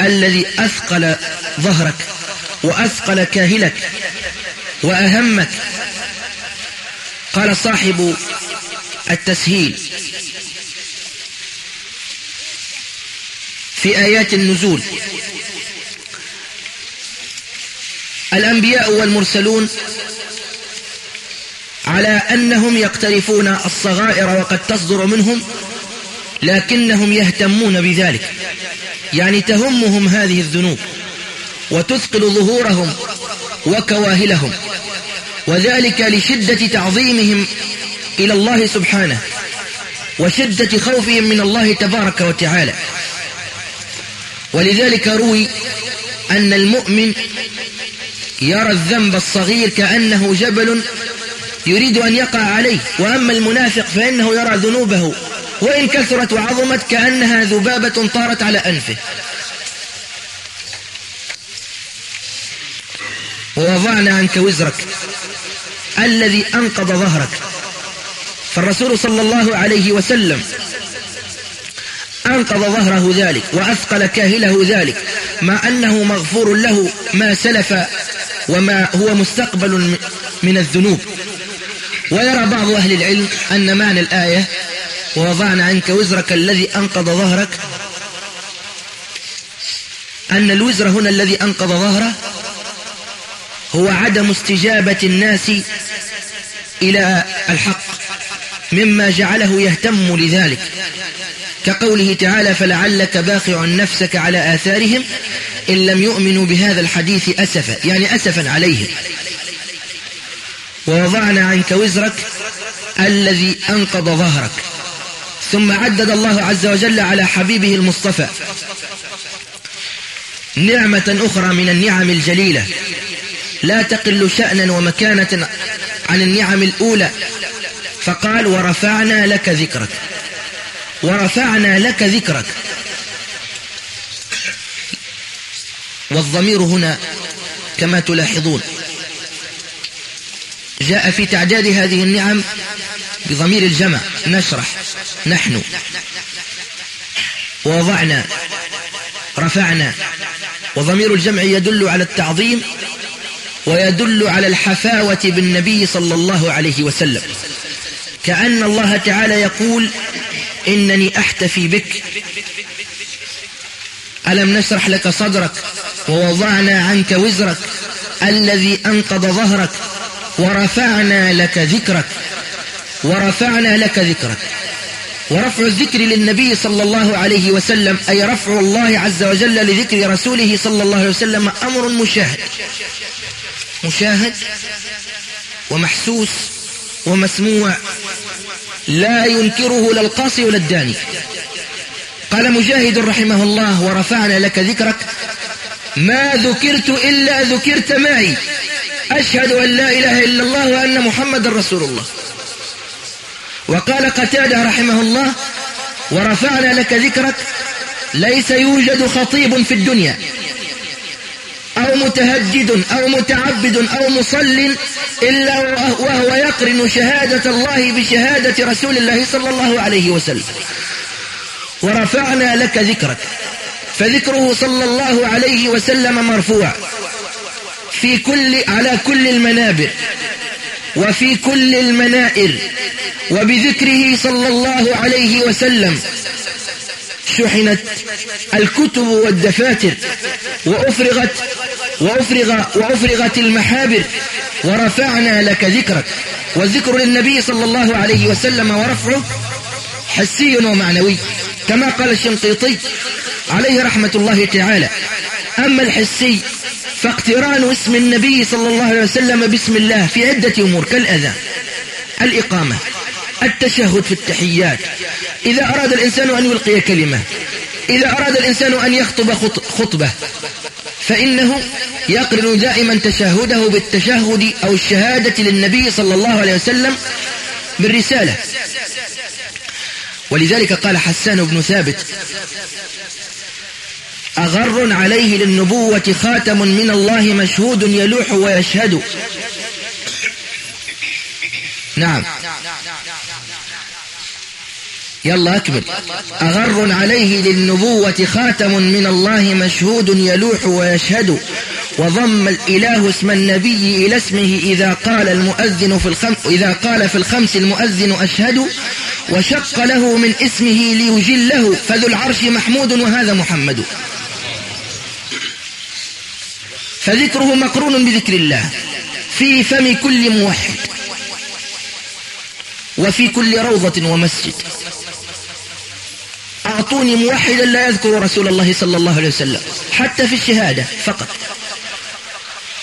الذي أثقل ظهرك وأثقل كاهلك. وأهمك قال صاحب التسهيل. في آيات النزول. الأنبياء والمرسلون على أنهم يقترفون الصغائر وقد تصدر منهم لكنهم يهتمون بذلك. يعني تهمهم هذه الذنوب وتثقل ظهورهم وكواهلهم. وذلك لشدة تعظيمهم إلى الله سبحانه وشدة خوفهم من الله تبارك وتعالى. ولذلك روي أن المؤمن يرى الذنب الصغير كأنه جبل يريد أن يقع عليه وأما المنافق فإنه يرى ذنوبه وإن كثرت وعظمت كأنها ذبابة طارت على أنفه. ووضعنا عنك وزرك. الذي أنقض ظهرك. فالرسول صلى الله عليه وسلم أنقض ظهره ذلك وأثقل كاهله ذلك مع أنه مغفور له ما سلف وما هو مستقبل من الذنوب. ويرى بعض أهل العلم أن معنى الآية ووضعنا عنك وزرك الذي أنقض ظهرك أن الوزر هنا الذي أنقض ظهره هو عدم استجابة الناس إلى الحق مما جعله يهتم لذلك. كقوله تعالى فلعلك باخع نفسك على آثارهم إن لم يؤمنوا بهذا الحديث أسفا. يعني أسفا عليهم. ووضعنا عنك وزرك الذي أنقض ظهرك. ثم عدد الله عز وجل على حبيبه المصطفى. نعمة أخرى من النعم الجليلة. لا تقل شأنا ومكانة عن النعم الأولى. فقال ورفعنا لك ذكرك. ورفعنا لك ذكرك. والضمير هنا كما تلاحظون. جاء في تعداد هذه النعم بضمير الجمع نشرح نحن. ووضعنا رفعنا. وضمير الجمع يدل على التعظيم ويدل على الحفاوة بالنبي صلى الله عليه وسلم. كأن الله تعالى يقول إنني أحتفي بك. ألم نشرح لك صدرك ووضعنا عنك وزرك الذي أنقض ظهرك ورفعنا لك ذكرك. ورفعنا لك ذكرك. ورفع الذكر للنبي صلى الله عليه وسلم أي رفع الله عز وجل لذكر رسوله صلى الله عليه وسلم أمر مشاهد مشاهد ومحسوس ومسموع لا ينكره لا القاصي ولا الداني. قال مجاهد رحمه الله ورفعنا لك ذكرك ما ذكرت إلا ذكرت معي. أشهد أن لا إله إلا الله وأن محمد رسول الله. وقال قتادة رحمه الله ورفعنا لك ذكرك. ليس يوجد خطيب في الدنيا. أو متهجد أو متعبد أو مصل إلا وهو يقرن شهادة الله بشهادة رسول الله صلى الله عليه وسلم. ورفعنا لك ذكرك فذكره صلى الله عليه وسلم مرفوع. في كل على كل المنابر وفي كل المنائر وبذكره صلى الله عليه وسلم. شحنت الكتب والدفاتر وأفرغت وأفرغ وأفرغت المحابر ورفعنا لك ذكرك. والذكر للنبي صلى الله عليه وسلم ورفعه حسي ومعنوي كما قال الشنقيطي عليه رحمة الله تعالى. أما الحسي فاقتران اسم النبي صلى الله عليه وسلم باسم الله في عدة أمور كالأذان الإقامة التشهد في التحيات. إذا أراد الإنسان أن يلقي كلمة إذا أراد الإنسان أن يخطب خطبة فإنه يقرن دائما تشهده بالتشهد أو الشهادة للنبي صلى الله عليه وسلم بالرسالة. ولذلك قال حسان بن ثابت أغر عليه للنبوة خاتم من الله مشهود يلوح ويشهد. نعم. يلا أكمل أغر عليه للنبوة خاتم من الله مشهود يلوح ويشهد. وضم الإله اسم النبي إلى اسمه إذا قال المؤذن في الخمس إذا قال في الخمس المؤذن أشهد. وشق له من اسمه ليجله. فذو العرش محمود وهذا محمد. فذكره مقرون بذكر الله. في فم كل موحد. وفي كل روضة ومسجد. أعطوني موحدا لا يذكر رسول الله صلى الله عليه وسلم حتى في الشهادة فقط.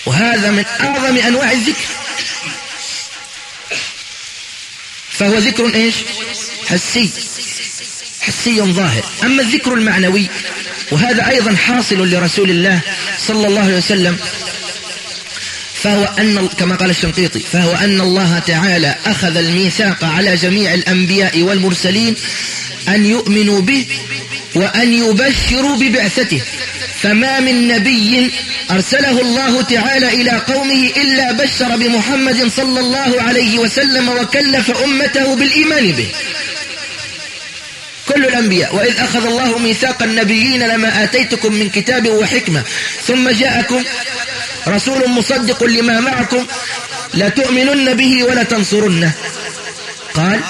وهذا من أعظم أنواع الذكر. فهو ذكر إيش؟ حسي. حسي ظاهر. أما الذكر المعنوي وهذا أيضا حاصل لرسول الله صلى الله عليه وسلم فهو أن كما قال الشنقيطي فهو أن الله تعالى أخذ الميثاق على جميع الأنبياء والمرسلين أن يؤمنوا به وأن يبشروا ببعثته. فما من نبي أرسله الله تعالى إلى قومه إلا بشر بمحمد صلى الله عليه وسلم وكلف أمته بالإيمان به. كل الأنبياء وإذ أخذ الله ميثاق النبيين لما آتيتكم من كتاب وحكمة ثم جاءكم رسول مصدق لما معكم لتؤمنن به ولا تنصرنه قال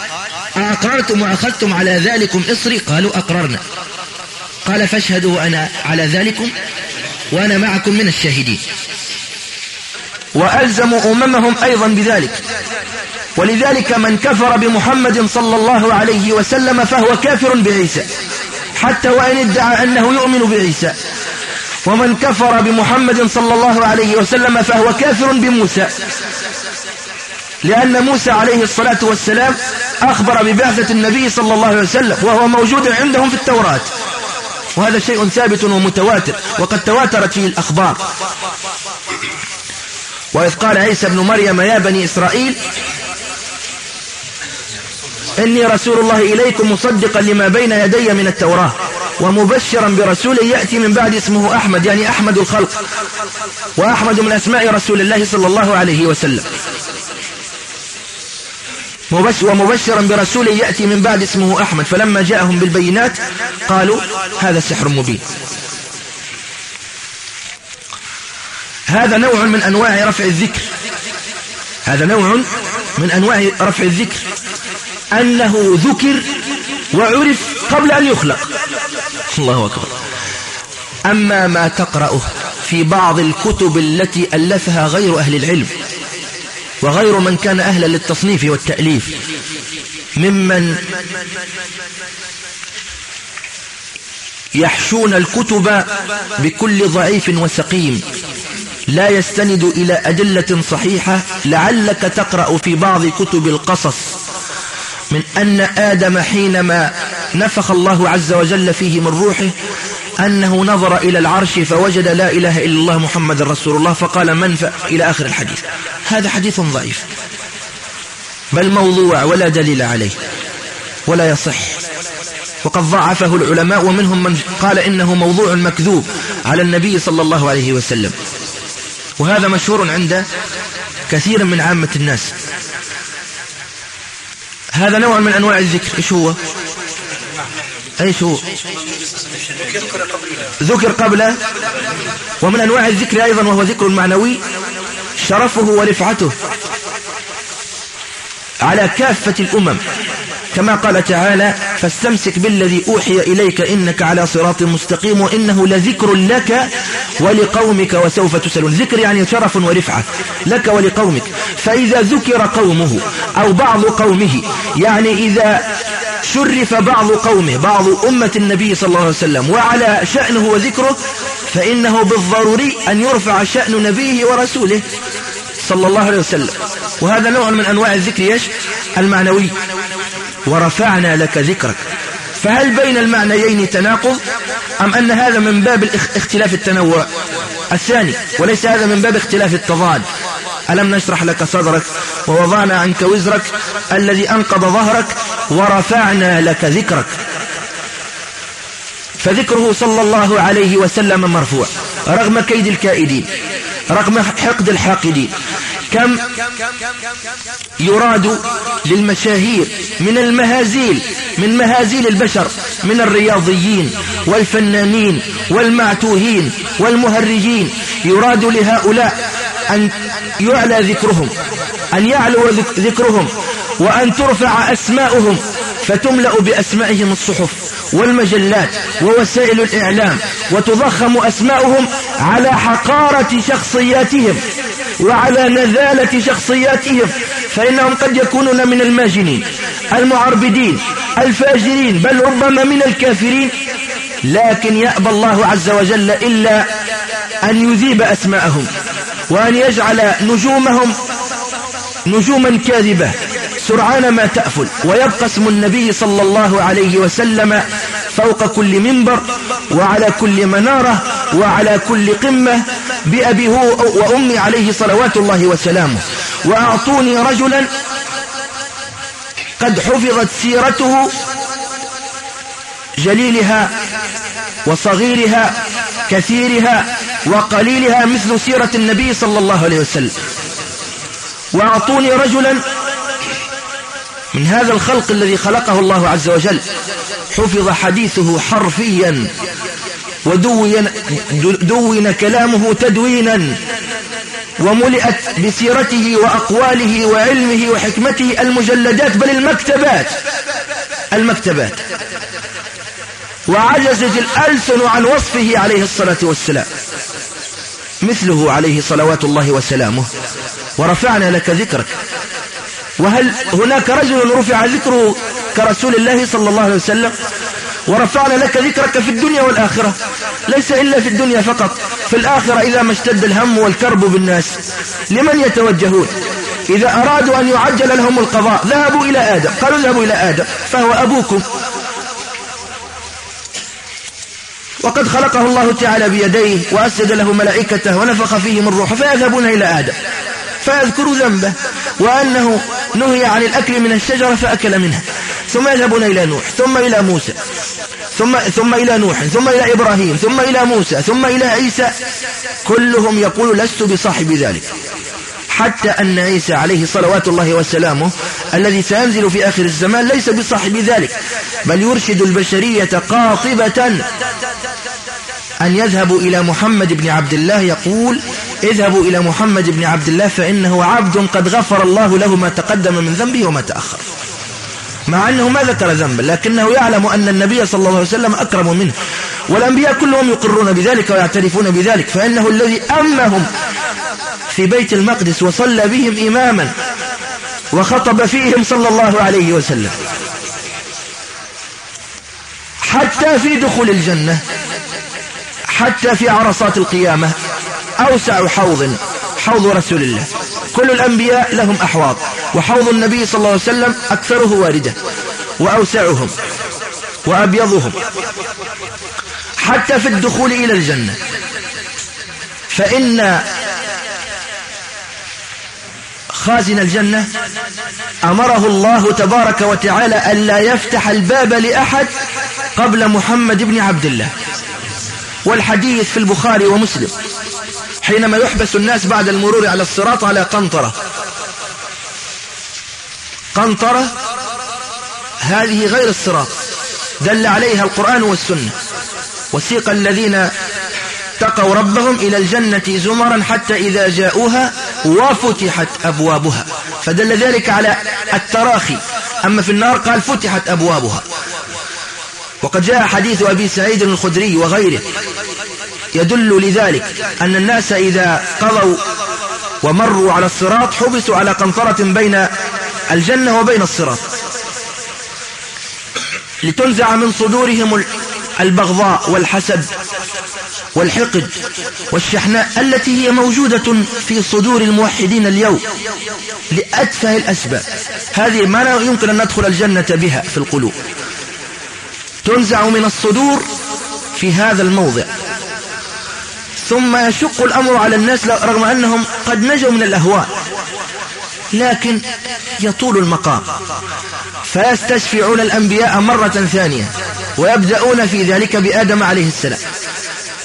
أقررتم وأخذتم على ذلكم إصري؟ قالوا أقررنا. قال فاشهدوا أنا على ذلكم وأنا معكم من الشاهدين. وألزموا أممهم أيضا بذلك. ولذلك من كفر بمحمد صلى الله عليه وسلم فهو كافر بعيسى. حتى وإن ادعى أنه يؤمن بعيسى. ومن كفر بمحمد صلى الله عليه وسلم فهو كافر بموسى. لأن موسى عليه الصلاة والسلام أخبر ببعثة النبي صلى الله عليه وسلم وهو موجود عندهم في التوراة. وهذا شيء ثابت ومتواتر وقد تواترت فيه الأخبار. وإذ قال عيسى بن مريم يا بني إسرائيل إني رسول الله إليكم مصدقا لما بين يدي من التوراة ومبشرا برسول يأتي من بعد اسمه أحمد يعني أحمد الخلق وأحمد من أسماء رسول الله صلى الله عليه وسلم. ومبشرا برسول يأتي من بعد اسمه أحمد. فلما جاءهم بالبينات قالوا هذا سحر مبين. هذا نوع من أنواع رفع الذكر. هذا نوع من أنواع رفع الذكر. أنه ذكر وعرف قبل أن يخلق. الله أكبر. أما ما تقرأه في بعض الكتب التي ألفها غير أهل العلم وغير من كان أهلا للتصنيف والتأليف. ممن يحشون الكتب بكل ضعيف وسقيم. لا يستند إلى أدلة صحيحة لعلك تقرأ في بعض كتب القصص. من أن آدم حينما نفخ الله عز وجل فيه من روحه أنه نظر إلى العرش فوجد لا إله إلا الله محمد رسول الله فقال من. إلى آخر الحديث. هذا حديث ضعيف. بل موضوع ولا دليل عليه ولا يصح. وقد ضعفه العلماء ومنهم من قال إنه موضوع مكذوب على النبي صلى الله عليه وسلم. وهذا مشهور عند كثير من عامة الناس. هذا نوع من أنواع الذكر. إيش هو؟ إيش هو ذكر قبله ومن أنواع الذكر أيضا وهو ذكر معنوي شرفه ورفعته على كافة الأمم. كما قال تعالى فاستمسك بالذي أوحي إليك إنك على صراط مستقيم وإنه لذكر لك ولقومك وسوف تسألون. ذكر يعني شرف ورفعة لك ولقومك. فإذا ذكر قومه أو بعض قومه يعني إذا شرف بعض قومه بعض أمة النبي صلى الله عليه وسلم وعلى شأنه وذكره فإنه بالضروري أن يرفع شأن نبيه ورسوله صلى الله عليه وسلم. وهذا نوع من أنواع الذكر يش المعنوي. ورفعنا لك ذكرك. فهل بين المعنيين تناقض أم أن هذا من باب اختلاف التنوع؟ الثاني وليس هذا من باب اختلاف التضاد. ألم نشرح لك صدرك ووضعنا عنك وزرك الذي أنقض ظهرك ورفعنا لك ذكرك. فذكره صلى الله عليه وسلم مرفوع رغم كيد الكائدين رغم حقد الحاقدين. كم يراد للمشاهير من المهازيل من مهازيل البشر من الرياضيين والفنانين والمعتوهين والمهرجين. يراد لهؤلاء أن يعلى ذكرهم أن يعلو ذكرهم وأن ترفع أسماؤهم فتملأ بأسمائهم الصحف والمجلات ووسائل الإعلام وتضخم أسماؤهم على حقارة شخصياتهم. وعلى نذالة شخصياتهم فإنهم قد يكونون من الماجنين المعربدين الفاجرين بل ربما من الكافرين. لكن يأبى الله عز وجل إلا أن يذيب أسماءهم وأن يجعل نجومهم نجوما كاذبة سرعان ما تأفل ويبقى اسم النبي صلى الله عليه وسلم فوق كل منبر وعلى كل منارة وعلى كل قمة. بأبي هو وأمي عليه صلوات الله وسلامه. وأعطوني رجلا قد حفظت سيرته جليلها وصغيرها كثيرها وقليلها مثل سيرة النبي صلى الله عليه وسلم. وأعطوني رجلا من هذا الخلق الذي خلقه الله عز وجل حفظ حديثه حرفيا. ودون, دون كلامه تدوينا وملئت بسيرته وأقواله وعلمه وحكمته المجلدات بل المكتبات المكتبات. وعجزت الألسن عن وصفه عليه الصلاة والسلام. مثله عليه صلوات الله وسلامه. ورفعنا لك ذكرك. وهل هناك رجل رفع ذكره كرسول الله صلى الله عليه وسلم؟ ورفعنا لك ذكرك في الدنيا والآخرة. ليس إلا في الدنيا فقط في الآخرة إذا ما اشتد الهم والكرب بالناس. لمن يتوجهون؟ إذا أرادوا أن يعجل لهم القضاء ذهبوا إلى آدم. قالوا ذهبوا إلى آدم فهو أبوكم. وقد خلقه الله تعالى بيديه وأسجد له ملائكته ونفخ فيه من روحه فيذهبون إلى آدم فيذكر ذنبه وأنه نهي عن الأكل من الشجرة فأكل منها. ثم يذهبون إلى نوح ثم إلى موسى ثم, ثم إلى نوح ثم إلى إبراهيم ثم إلى موسى ثم إلى عيسى. كلهم يقول لست بصاحب ذلك. حتى أن عيسى عليه صلوات الله وسلامه الذي سينزل في آخر الزمان ليس بصاحب ذلك بل يرشد البشرية قاطبة أن يذهبوا إلى محمد بن عبد الله. يقول اذهبوا إلى محمد بن عبد الله فإنه عبد قد غفر الله له ما تقدم من ذنبه وما تأخر. مع أنه ما ذكر ذنبا لكنه يعلم أن النبي صلى الله عليه وسلم أكرم منه. والأنبياء كلهم يقرون بذلك ويعترفون بذلك فإنه الذي أمهم في بيت المقدس وصلى بهم إماما وخطب فيهم صلى الله عليه وسلم. حتى في دخول الجنة حتى في عرصات القيامة أوسع حوض حوض رسول الله. كل الأنبياء لهم أحواض وحوض النبي صلى الله عليه وسلم أكثره واردة وأوسعهم وأبيضهم حتى في الدخول إلى الجنة. فإن خازن الجنة أمره الله تبارك وتعالى ألا يفتح الباب لأحد قبل محمد بن عبد الله. والحديث في البخاري ومسلم. حينما يحبس الناس بعد المرور على الصراط على قنطرة. قنطرة هذه غير الصراط. دل عليها القرآن والسنة. وسيق الذين اتقوا ربهم إلى الجنة زمرا حتى إذا جاءوها وفتحت أبوابها. فدل ذلك على التراخي. أما في النار قال فتحت أبوابها. وقد جاء حديث أبي سعيد الخدري وغيره. يدل لذلك أن الناس إذا قضوا ومروا على الصراط حبسوا على قنطرة بين الجنة وبين الصراط لتنزع من صدورهم البغضاء والحسد والحقد والشحناء التي هي موجودة في صدور الموحدين اليوم لأتفه الأسباب. هذه ما لا يمكن أن ندخل الجنة بها في القلوب. تنزع من الصدور في هذا الموضع. ثم يشق الأمر على الناس رغم أنهم قد نجوا من الأهواء. لكن يطول المقام. فيستشفعون الأنبياء مرة ثانية ويبدأون في ذلك بآدم عليه السلام.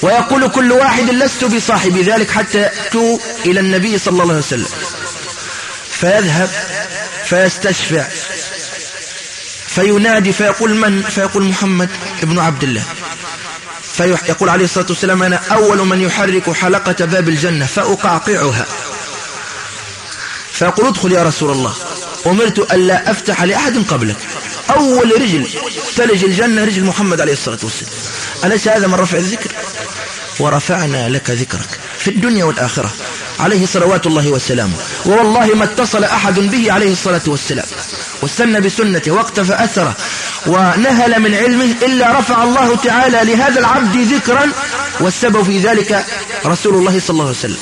ويقول كل واحد لست بصاحب ذلك حتى يأتوا إلى النبي صلى الله عليه وسلم. فيذهب فيستشفع فينادي فيقول من؟ فيقول محمد ابن عبد الله. فيقول عليه الصلاة والسلام أنا أول من يحرك حلقة باب الجنة فأقعقعها فيقول ادخل يا رسول الله. أمرت ألا أفتح لأحد قبلك. أول رجل تلج الجنة رجل محمد عليه الصلاة والسلام. أليس هذا من رفع الذكر؟ ورفعنا لك ذكرك في الدنيا والآخرة. عليه صلوات الله وسلامه. ووالله ما اتصل أحد به عليه الصلاة والسلام. واستنى بسنته واقتفى أثره ونهل من علمه إلا رفع الله تعالى لهذا العبد ذكرا والسبب في ذلك رسول الله صلى الله عليه وسلم.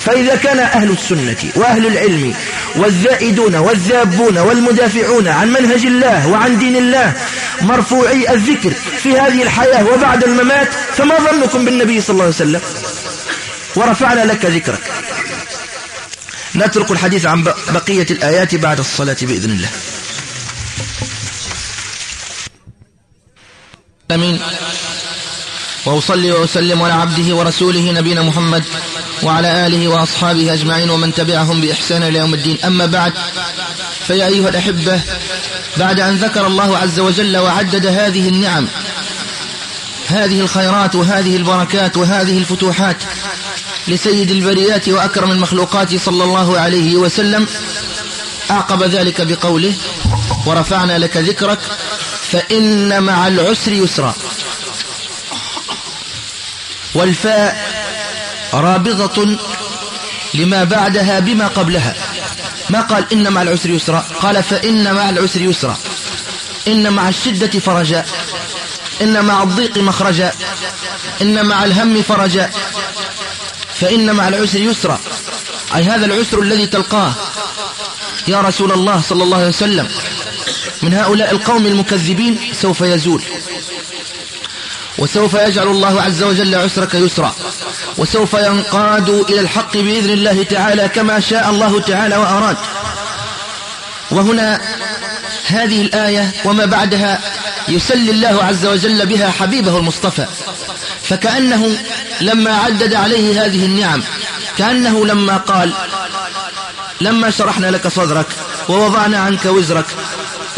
فإذا كان أهل السنة وأهل العلم والزائدون والذابون والمدافعون عن منهج الله وعن دين الله مرفوعي الذكر في هذه الحياة وبعد الممات فما ظنكم بالنبي صلى الله عليه وسلم؟ ورفعنا لك ذكرك. نترك الحديث عن بقية الآيات بعد الصلاة بإذن الله. أمين وأصلي وأسلم على عبده ورسوله نبينا محمد وعلى آله وأصحابه أجمعين ومن تبعهم بإحسان إلى يوم الدين. أما بعد فيا أيها الأحبة بعد أن ذكر الله عز وجل وعدد هذه النعم هذه الخيرات وهذه البركات وهذه الفتوحات لسيد البريات وأكرم المخلوقات صلى الله عليه وسلم أعقب ذلك بقوله ورفعنا لك ذكرك فإن مع العسر يسرا. والفاء رابضة لما بعدها بما قبلها. ما قال إن مع العسر يسرا؟ قال فإن مع العسر يسرا. إن مع الشدة فرجا. إن مع الضيق مخرجا. إن مع الهم فرجا. فإن مع العسر يسرا. أي هذا العسر الذي تلقاه يا رسول الله صلى الله عليه وسلم. من هؤلاء القوم المكذبين سوف يزول. وسوف يجعل الله عز وجل عسرك يسرا. وسوف ينقاد إلى الحق بإذن الله تعالى كما شاء الله تعالى وأراد. وهنا هذه الآية وما بعدها يسلي الله عز وجل بها حبيبه المصطفى. فكأنه لما عدد عليه هذه النعم كأنه لما قال لما شرحنا لك صدرك ووضعنا عنك وزرك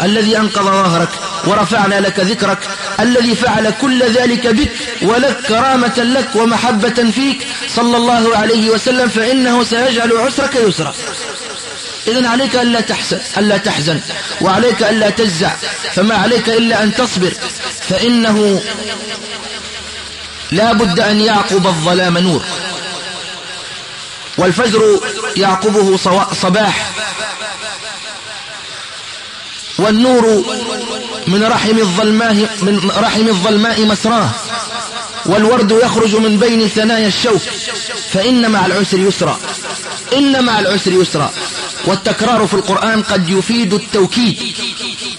الذي أنقض ظهرك ورفعنا لك ذكرك الذي فعل كل ذلك بك ولك كرامة لك ومحبة فيك. صلى الله عليه وسلم فإنه سيجعل عسرك يسرا. إذن عليك ألا تحزن, ألا تحزن وعليك ألا تجزع فما عليك إلا أن تصبر. فإنه لا بد أن يعقب الظلام نور والفجر يعقبه صباح. والنور من رحم الظلماء من رحم الظلماء مسراه. والورد يخرج من بين ثنايا الشوك. فإن مع العسر يسرا. إن مع العسر يسرا. والتكرار في القرآن قد يفيد التوكيد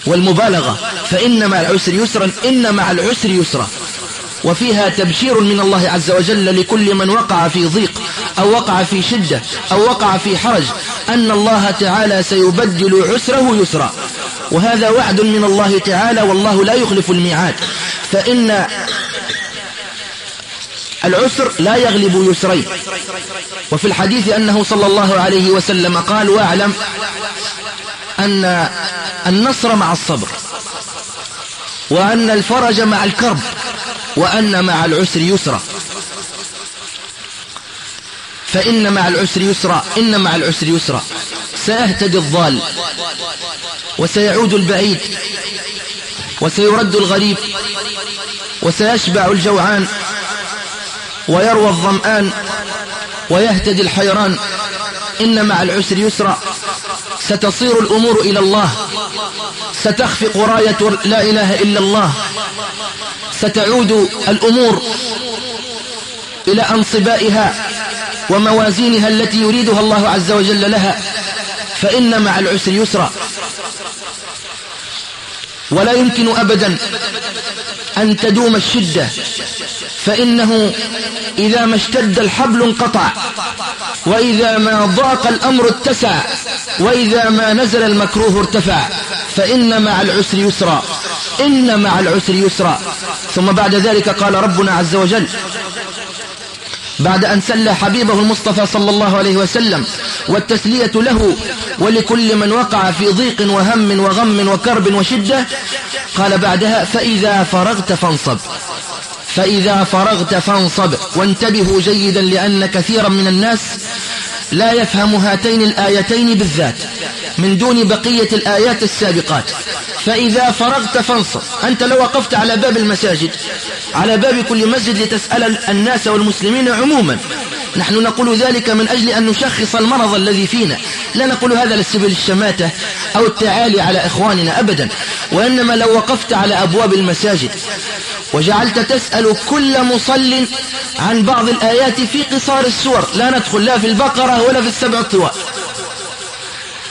والمبالغة. فإن مع العسر يسرا. إن مع العسر يسرا. وفيها تبشير من الله عز وجل لكل من وقع في ضيق أو وقع في شدة أو وقع في حرج. أن الله تعالى سيبدل عسره يسرا. وهذا وعد من الله تعالى والله لا يخلف الميعاد. فإن العسر لا يغلب يسرين. وفي الحديث أنه صلى الله عليه وسلم قال واعلم أن النصر مع الصبر وأن الفرج مع الكرب وأن مع العسر يسرا. فإن مع العسر يسرا إن مع العسر يسرا. سيهتدي الضال. وسيعود البعيد وسيرد الغريب وسيشبع الجوعان ويروى الظمآن ويهتدي الحيران إن مع العسر يسرا ستصير الأمور إلى الله ستخفق راية لا إله إلا الله ستعود الأمور إلى أنصبائها وموازينها التي يريدها الله عز وجل لها فإن مع العسر يسرا ولا يمكن أبدا أن تدوم الشدة فإنه إذا ما اشتد الحبل انقطع وإذا ما ضاق الأمر اتسع وإذا ما نزل المكروه ارتفع فإن مع العسر يسرا إن مع العسر يسرا. ثم بعد ذلك قال ربنا عز وجل بعد أن سلى حبيبه المصطفى صلى الله عليه وسلم والتسلية له ولكل من وقع في ضيق وهم وغم وكرب وشدة قال بعدها فإذا فرغت فانصب فإذا فرغت فانصب وانتبهوا جيدا لأن كثيرا من الناس لا يفهم هاتين الآيتين بالذات من دون بقية الآيات السابقات. فإذا فرغت فانصب أنت لو وقفت على باب المساجد على باب كل مسجد لتسأل الناس والمسلمين عموما نحن نقول ذلك من أجل أن نشخص المرض الذي فينا. لا نقول هذا لسبيل الشماتة أو التعالي على إخواننا أبدا وإنما لو وقفت على أبواب المساجد وجعلت تسأل كل مصل عن بعض الآيات في قصار السور لا ندخل لا في البقرة ولا في السبع الطوال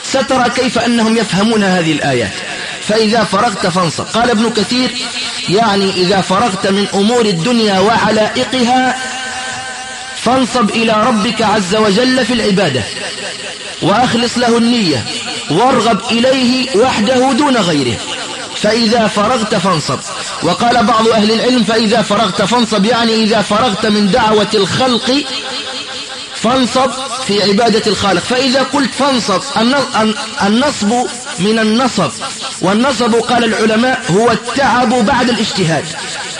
سترى كيف أنهم يفهمون هذه الآيات. فإذا فرغت فانصب قال ابن كثير يعني إذا فرغت من أمور الدنيا وعلائقها فانصب إلى ربك عز وجل في العبادة وأخلص له النية وارغب إليه وحده دون غيره. فإذا فرغت فانصب. وقال بعض أهل العلم فإذا فرغت فانصب يعني إذا فرغت من دعوة الخلق فانصب في عبادة الخالق. فإذا قلت فانصب النصب من النصب. والنصب قال العلماء هو التعب بعد الاجتهاد.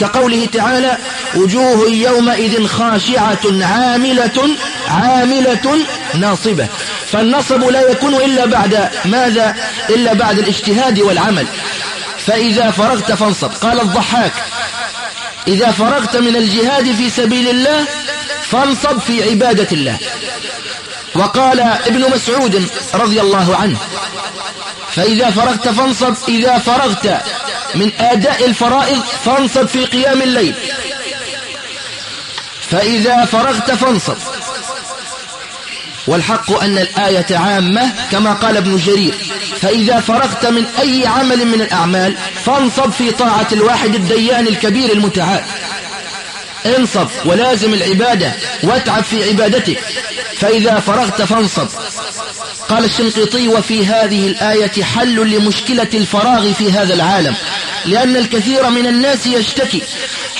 كقوله تعالى وجوه يومئذ خاشعة عاملة عاملة ناصبة. فالنصب لا يكون إلا بعد ماذا؟ إلا بعد الاجتهاد والعمل. فإذا فرغت فانصب. قال الضحاك إذا فرغت من الجهاد في سبيل الله فانصب في عبادة الله. وقال ابن مسعود رضي الله عنه فإذا فرغت فانصب إذا فرغت من آداء الفرائض فانصب في قيام الليل. فإذا فرغت فانصب. والحق أن الآية عامة كما قال ابن جرير. فإذا فرغت من أي عمل من الأعمال فانصب في طاعة الواحد الديان الكبير المتعال. انصب ولازم العبادة واتعب في عبادتك. فإذا فرغت فانصب. قال الشنقيطي وفي هذه الآية حل لمشكلة الفراغ في هذا العالم. لأن الكثير من الناس يشتكي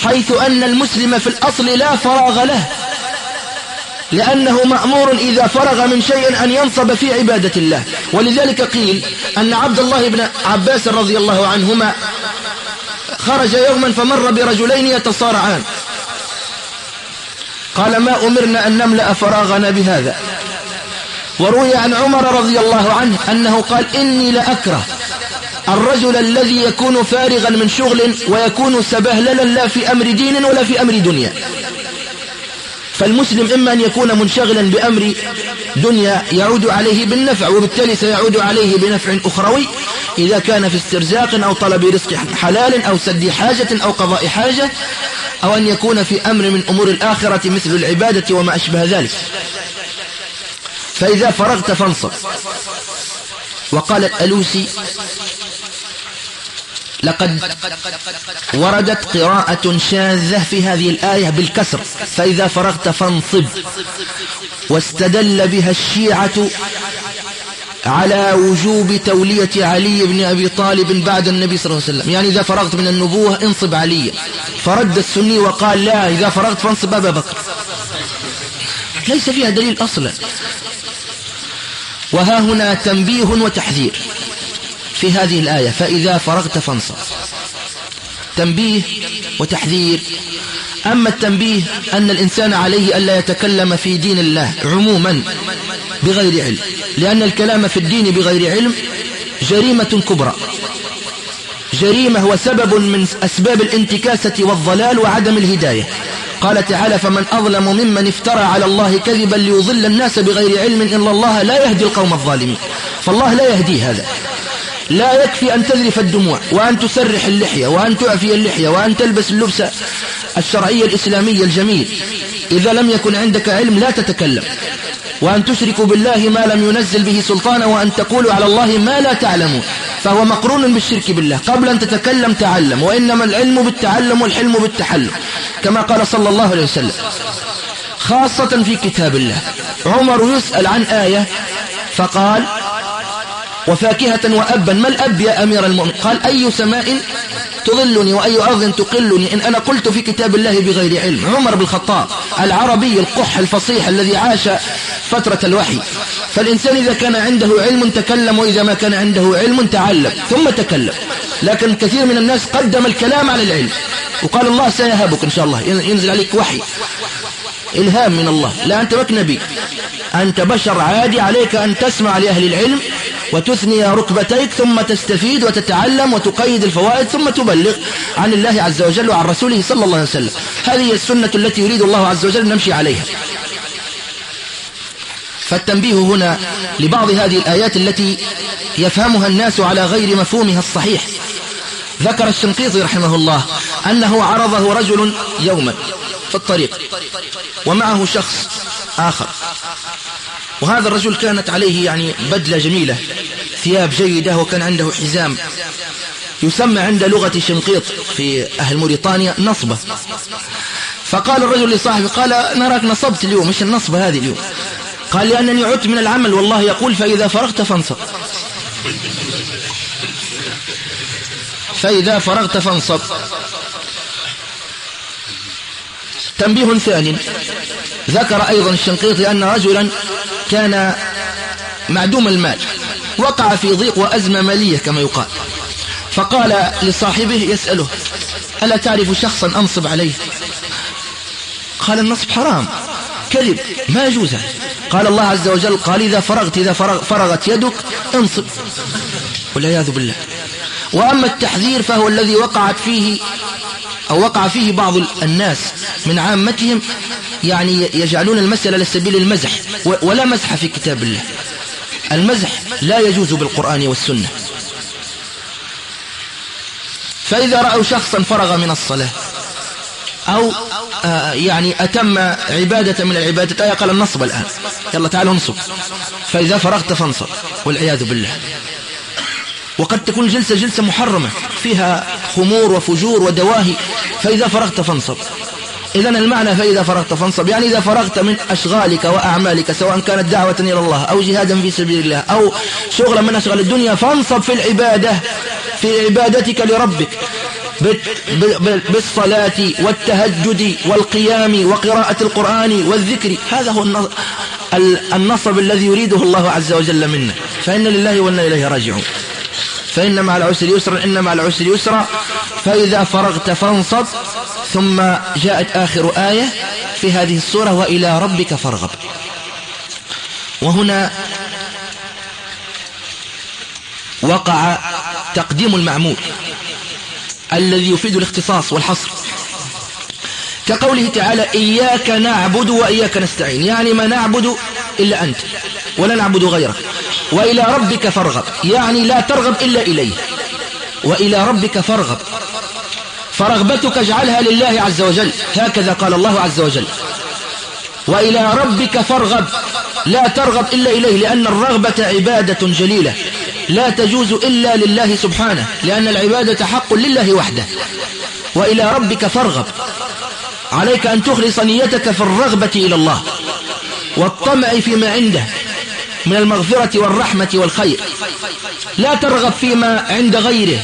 حيث أن المسلم في الأصل لا فراغ له لأنه مأمور إذا فرغ من شيء أن ينصب في عبادة الله. ولذلك قيل أن عبد الله بن عباس رضي الله عنهما خرج يوما فمر برجلين يتصارعان. قال ما أمرنا أن نملأ فراغنا بهذا؟ وروي عن عمر رضي الله عنه أنه قال إني لأكره. الرجل الذي يكون فارغا من شغل ويكون سبهللا لا في أمر دين ولا في أمر دنيا. فالمسلم إما أن يكون منشغلا بأمر دنيا يعود عليه بالنفع وبالتالي سيعود عليه بنفع أخروي إذا كان في استرزاق أو طلب رزق حلال أو سد حاجة أو قضاء حاجة أو أن يكون في أمر من أمور الآخرة مثل العبادة وما أشبه ذلك. فإذا فرغت فانصب. وقال الألوسي لقد وردت قراءة شاذة في هذه الآية بالكسر فإذا فرغت فانصب. واستدل بها الشيعة على وجوب تولية علي بن أبي طالب بعد النبي صلى الله عليه وسلم. يعني إذا فرغت من النبوة انصب علي. فرد السني وقال لا إذا فرغت فانصب أبا بكر. ليس فيها دليل أصلا. وها هنا تنبيه وتحذير. في هذه الآية فإذا فرغت فانصب تنبيه وتحذير. أما التنبيه أن الإنسان عليه ألا يتكلم في دين الله عموما بغير علم لأن الكلام في الدين بغير علم جريمة كبرى. جريمة وسبب من أسباب الانتكاسة والضلال وعدم الهداية. قال تعالى فمن أظلم ممن افترى على الله كذبا ليضل الناس بغير علم إلا الله لا يهدي القوم الظالمين. فالله لا يهدي هذا. لا يكفي أن تذرف الدموع وأن تسرح اللحية وأن تعفي اللحية وأن تلبس اللبس الشرعية الإسلامية الجميل. إذا لم يكن عندك علم لا تتكلم. وأن تشركوا بالله ما لم ينزل به سلطانا وأن تقولوا على الله ما لا تعلمون. فهو مقرون بالشرك بالله. قبل أن تتكلم تعلم. وإنما العلم بالتعلم والحلم بالتحلم. كما قال صلى الله عليه وسلم. خاصة في كتاب الله. عمر يسأل عن آية فقال وفاكهة وأبا. ما الأب يا أمير المؤمنين؟ قال أي سماء تظلني وأي أرض تقلني إن أنا قلت في كتاب الله بغير علم. عمر بن الخطاب العربي القح الفصيح الذي عاش فترة الوحي. فالإنسان إذا كان عنده علم تكلم وإذا ما كان عنده علم تعلم ثم تكلم. لكن كثير من الناس قدم الكلام على العلم. وقال الله سيهبك إن شاء الله ينزل عليك وحي. إلهام من الله. لا أنت لك نبي أنت بشر عادي عليك أن تسمع لأهل العلم وتثني ركبتيك ثم تستفيد وتتعلم وتقيد الفوائد ثم تبلغ عن الله عز وجل وعن رسوله صلى الله عليه وسلم. هذه السنة التي يريد الله عز وجل نمشي عليها. فالتنبيه هنا لبعض هذه الآيات التي يفهمها الناس على غير مفهومها الصحيح. ذكر الشنقيطي رحمه الله أنه عرضه رجل يوما في الطريق ومعه شخص آخر. وهذا الرجل كانت عليه يعني بدلة جميلة ثياب جيدة وكان عنده حزام. يسمى عند لغة شنقيط في أهل موريطانيا نصبة. فقال الرجل لصاحبه قال نراك نصبت اليوم مش النصبة هذه اليوم؟ قال لأنني عدت من العمل والله يقول فإذا فرغت فانصب. فإذا فرغت فانصب. تنبيه ثاني ذكر أيضا الشنقيطي أن رجلا كان معدوم المال وقع في ضيق وأزمة مالية كما يقال. فقال لصاحبه يسأله ألا تعرف شخصا أنصب عليه؟ قال النصب حرام كذب ما يجوز قال الله عز وجل قال إذا فرغت إذا فرغ فرغت يدك أنصب. والعياذ بالله. وأما التحذير فهو الذي وقعت فيه أو وقع فيه بعض الناس من عامتهم يعني يجعلون المسألة لسبيل المزح ولا مزح في كتاب الله. المزح لا يجوز بالقرآن والسنة. فإذا رأوا شخصا فرغ من الصلاة أو آه يعني أتم عبادة من العبادات آية قال النصب الآن. يلا تعالوا انصب فإذا فرغت فانصب والعياذ بالله. وقد تكون جلسة جلسة محرمة فيها خمور وفجور ودواهي. فإذا فرغت فانصب. إذا المعنى فإذا فرغت فانصب. يعني إذا فرغت من أشغالك وأعمالك سواء كانت دعوة إلى الله أو جهادا في سبيل الله أو شغلا من أشغال الدنيا فانصب في العبادة في عبادتك لربك. بالصلاة والتهجد والقيام وقراءة القرآن والذكر. هذا هو النصب الذي يريده الله عز وجل منا. فإن لله وإنا إليه راجعون. فإن مع العسر يسرا إن مع العسر يسرا. فإذا فرغت فانصب ثم جاءت آخر آية في هذه السورة وإلى ربك فارغب. وهنا وقع تقديم المعمول الذي يفيد الاختصاص والحصر. كقوله تعالى إياك نعبد وإياك نستعين. يعني ما نعبد إلا أنت ولا نعبد غيرك. وإلى ربك فارغب. يعني لا ترغب إلا إليه. وإلى ربك فارغب. فرغبتك اجعلها لله عز وجل. هكذا قال الله عز وجل. وإلى ربك فارغب. لا ترغب إلا إليه لأن الرغبة عبادة جليلة. لا تجوز إلا لله سبحانه لأن العبادة حق لله وحده. وإلى ربك فارغب. عليك أن تخلص نيتك في الرغبة إلى الله. والطمع فيما عنده. من المغفرة والرحمة والخير. لا ترغب فيما عند غيره.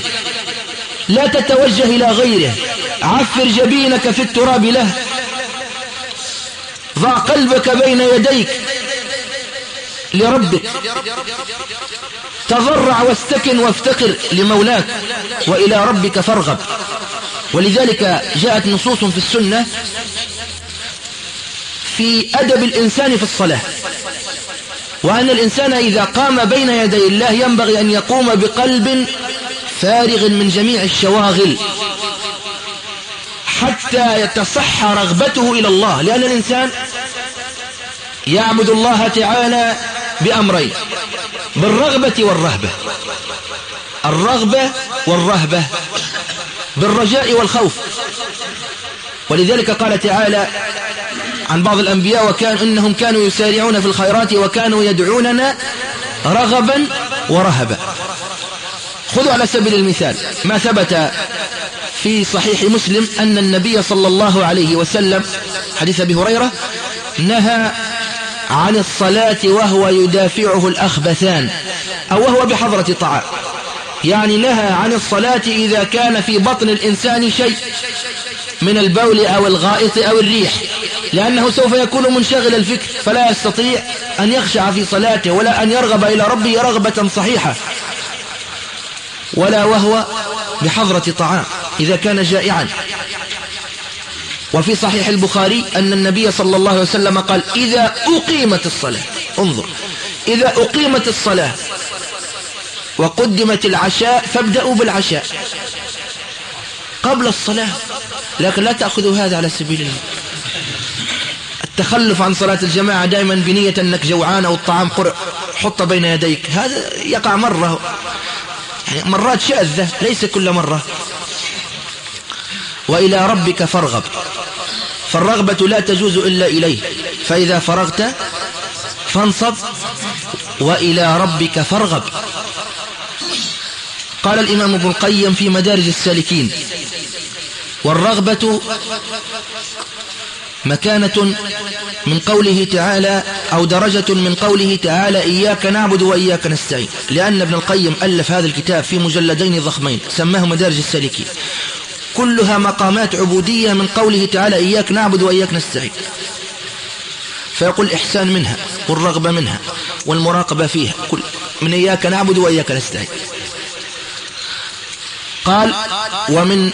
لا تتوجه إلى غيره. عفر جبينك في التراب له. ضع قلبك بين يديك لربك. تضرع واستكن وافتقر لمولاك وإلى ربك فارغب. ولذلك جاءت نصوص في السنة في أدب الإنسان في الصلاة. وأن الإنسان إذا قام بين يدي الله ينبغي أن يقوم بقلب فارغ من جميع الشواغل حتى يتصح رغبته إلى الله. لأن الإنسان يعبد الله تعالى بأمرين بالرغبة والرهبة. الرغبة والرهبة بالرجاء والخوف. ولذلك قال تعالى عن بعض الأنبياء وكان إنهم كانوا يسارعون في الخيرات وكانوا يدعوننا رغبا ورهبا. خذوا على سبيل المثال ما ثبت في صحيح مسلم أن النبي صلى الله عليه وسلم حديث أبي هريرة نهى عن الصلاة وهو يدافعه الأخبثان أو وهو بحضرة طعام. يعني نهى عن الصلاة إذا كان في بطن الإنسان شيء من البول أو الغائط أو الريح لأنه سوف يكون منشغل الفكر فلا يستطيع أن يخشع في صلاته ولا أن يرغب إلى ربه رغبة صحيحة. ولا وهو بحضرة طعام إذا كان جائعا. وفي صحيح البخاري أن النبي صلى الله عليه وسلم قال إذا أقيمت الصلاة انظر إذا أقيمت الصلاة وقدمت العشاء فابدأوا بالعشاء قبل الصلاة. لكن لا تأخذوا هذا على سبيل الله. التخلف عن صلاة الجماعة دائما بنية أنك جوعان أو الطعام حط بين يديك هذا يقع مرة. يعني مرات شاذة ليس كل مرة. وإلى ربك فارغب. فالرغبة لا تجوز إلا إليه. فإذا فرغت فانصب وإلى ربك فارغب. قال الإمام ابن القيم في مدارج السالكين والرغبة مكانة من قوله تعالى أو درجة من قوله تعالى إياك نعبد وإياك نستعين. لأن ابن القيم ألف هذا الكتاب في مجلدين ضخمين سماه مدارج السالكين. كلها مقامات عبودية من قوله تعالى إياك نعبد وإياك نستعين. فيقول الإحسان منها والرغبة منها والمراقبة فيها. كل من إياك نعبد وإياك نستعين. قال ومن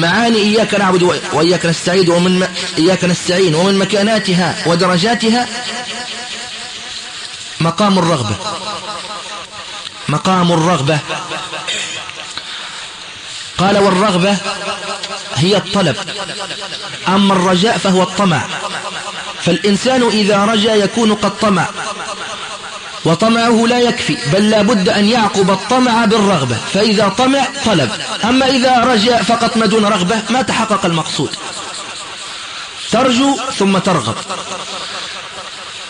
معاني إياك نعبد وإياك نستعين ومن إياك نستعين ومن مكاناتها ودرجاتها مقام الرغبة. مقام الرغبة. قال والرغبة هي الطلب. أما الرجاء فهو الطمع. فالإنسان إذا رجا يكون قد طمع. وطمعه لا يكفي بل لا بد أن يعقب الطمع بالرغبة فإذا طمع طلب. أما إذا رجع فقط ما دون رغبة ما تحقق المقصود. ترجو ثم ترغب.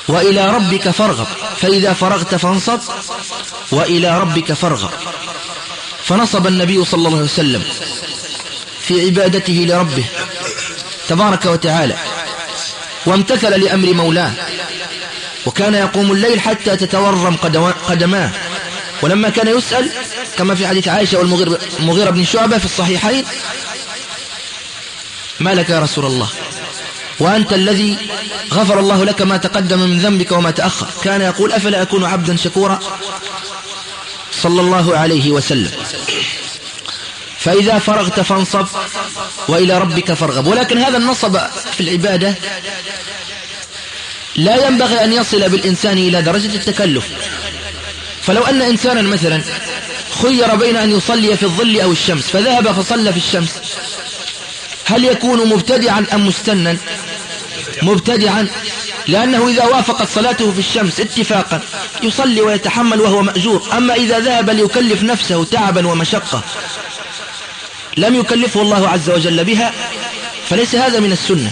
وإلى ربك فارغب. فإذا فرغت فانصب وإلى ربك فارغب. فنصب النبي صلى الله عليه وسلم في عبادته لربه تبارك وتعالى وامتثل لأمر مولاه. وكان يقوم الليل حتى تتورم قدماه. ولما كان يسأل كما في حديث عائشة والمغيرة بن شعبة في الصحيحين ما لك يا رسول الله؟ وأنت الذي غفر الله لك ما تقدم من ذنبك وما تأخر. كان يقول أفلا أكون عبدا شكورا؟ صلى الله عليه وسلم. فإذا فرغت فانصب وإلى ربك فارغب. ولكن هذا النصب في العبادة لا ينبغي أن يصل بالإنسان إلى درجة التكلف. فلو أن إنسانا مثلا خير بين أن يصلي في الظل أو الشمس فذهب فصلى في الشمس. هل يكون مبتدعا أم مستنا؟ مبتدعا لأنه إذا وافقت صلاته في الشمس اتفاقا يصلي ويتحمل وهو مأجور. أما إذا ذهب ليكلف نفسه تعبا ومشقة لم يكلفه الله عز وجل بها فليس هذا من السنة.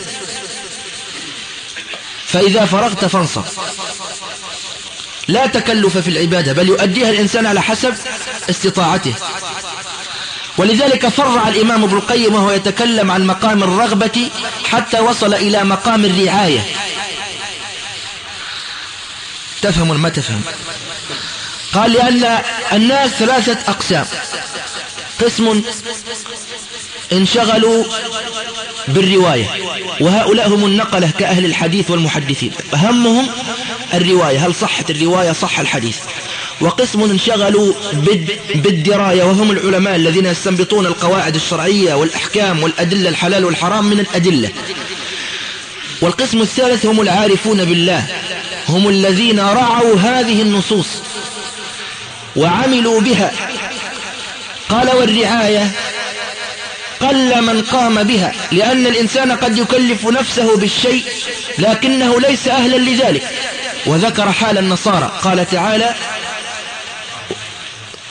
فإذا فرغت فانصب لا تكلف في العبادة بل يؤديها الإنسان على حسب استطاعته. ولذلك فرع الإمام ابن القيم وهو يتكلم عن مقام الرغبة حتى وصل إلى مقام الرعاية. تفهم ما تفهم. قال لأن الناس ثلاثة أقسام. قسم انشغلوا بالرواية. وهؤلاء هم النقلة كأهل الحديث والمحدثين. همهم الرواية. هل صحت الرواية؟ صح الحديث. وقسم انشغلوا بالدراية. وهم العلماء الذين يستنبطون القواعد الشرعية والأحكام والأدلة الحلال والحرام من الأدلة. والقسم الثالث هم العارفون بالله. هم الذين رعوا هذه النصوص وعملوا بها. قال والرعاية قل من قام بها لأن الإنسان قد يكلف نفسه بالشيء لكنه ليس أهلا لذلك. وذكر حال النصارى قال تعالى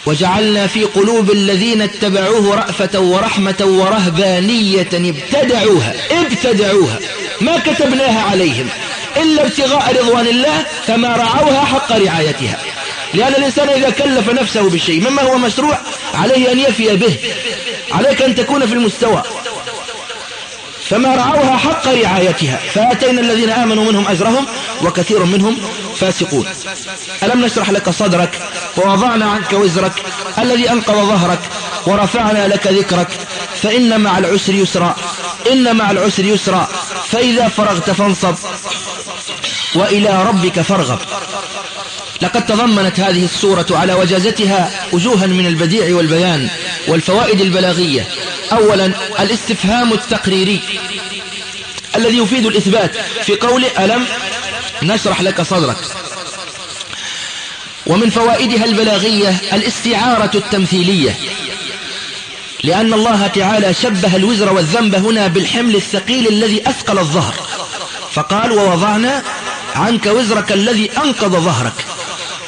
وجعلنا في قلوب الذين اتبعوه رأفة ورحمة ورهبانية ابتدعوها ابتدعوها ما كتبناها عليهم إلا ابتغاء رضوان الله فما رعوها حق رعايتها. لأن الإنسان إذا كلف نفسه بالشيء مما هو مشروع عليه أن يفي به. عليك أن تكون في المستوى. فما رعوها حق رعايتها. فآتينا الذين آمنوا منهم أجرهم وكثير منهم فاسقون. ألم نشرح لك صدرك ووضعنا عنك وزرك الذي أنقض ظهرك ورفعنا لك ذكرك. فإن مع العسر يسرا. إن مع العسر يسرا. فإذا فرغت فانصب. وإلى ربك فارغب. لقد تضمنت هذه السورة على وجازتها وجوها من البديع والبيان والفوائد البلاغية. أولا الاستفهام التقريري الذي يفيد الإثبات في قول ألم نشرح لك صدرك. ومن فوائدها البلاغية الاستعارة التمثيلية لأن الله تعالى شبه الوزر والذنب هنا بالحمل الثقيل الذي أثقل الظهر. فقال ووضعنا عنك وزرك الذي أنقض ظهرك.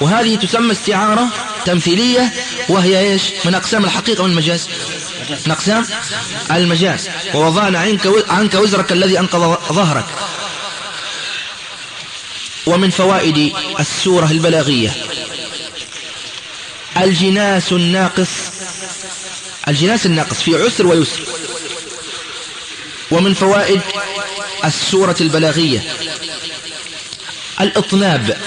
وهذه تسمى استعارة تمثيلية وهي إيش؟ من أقسام الحقيقة والمجاز. من أقسام المجاز. ووضعنا عنك, عنك وزرك الذي أنقض ظهرك. ومن فوائد السورة البلاغية. الجناس الناقص الجناس الناقص في عسر ويسر. ومن فوائد السورة البلاغية. الإطناب.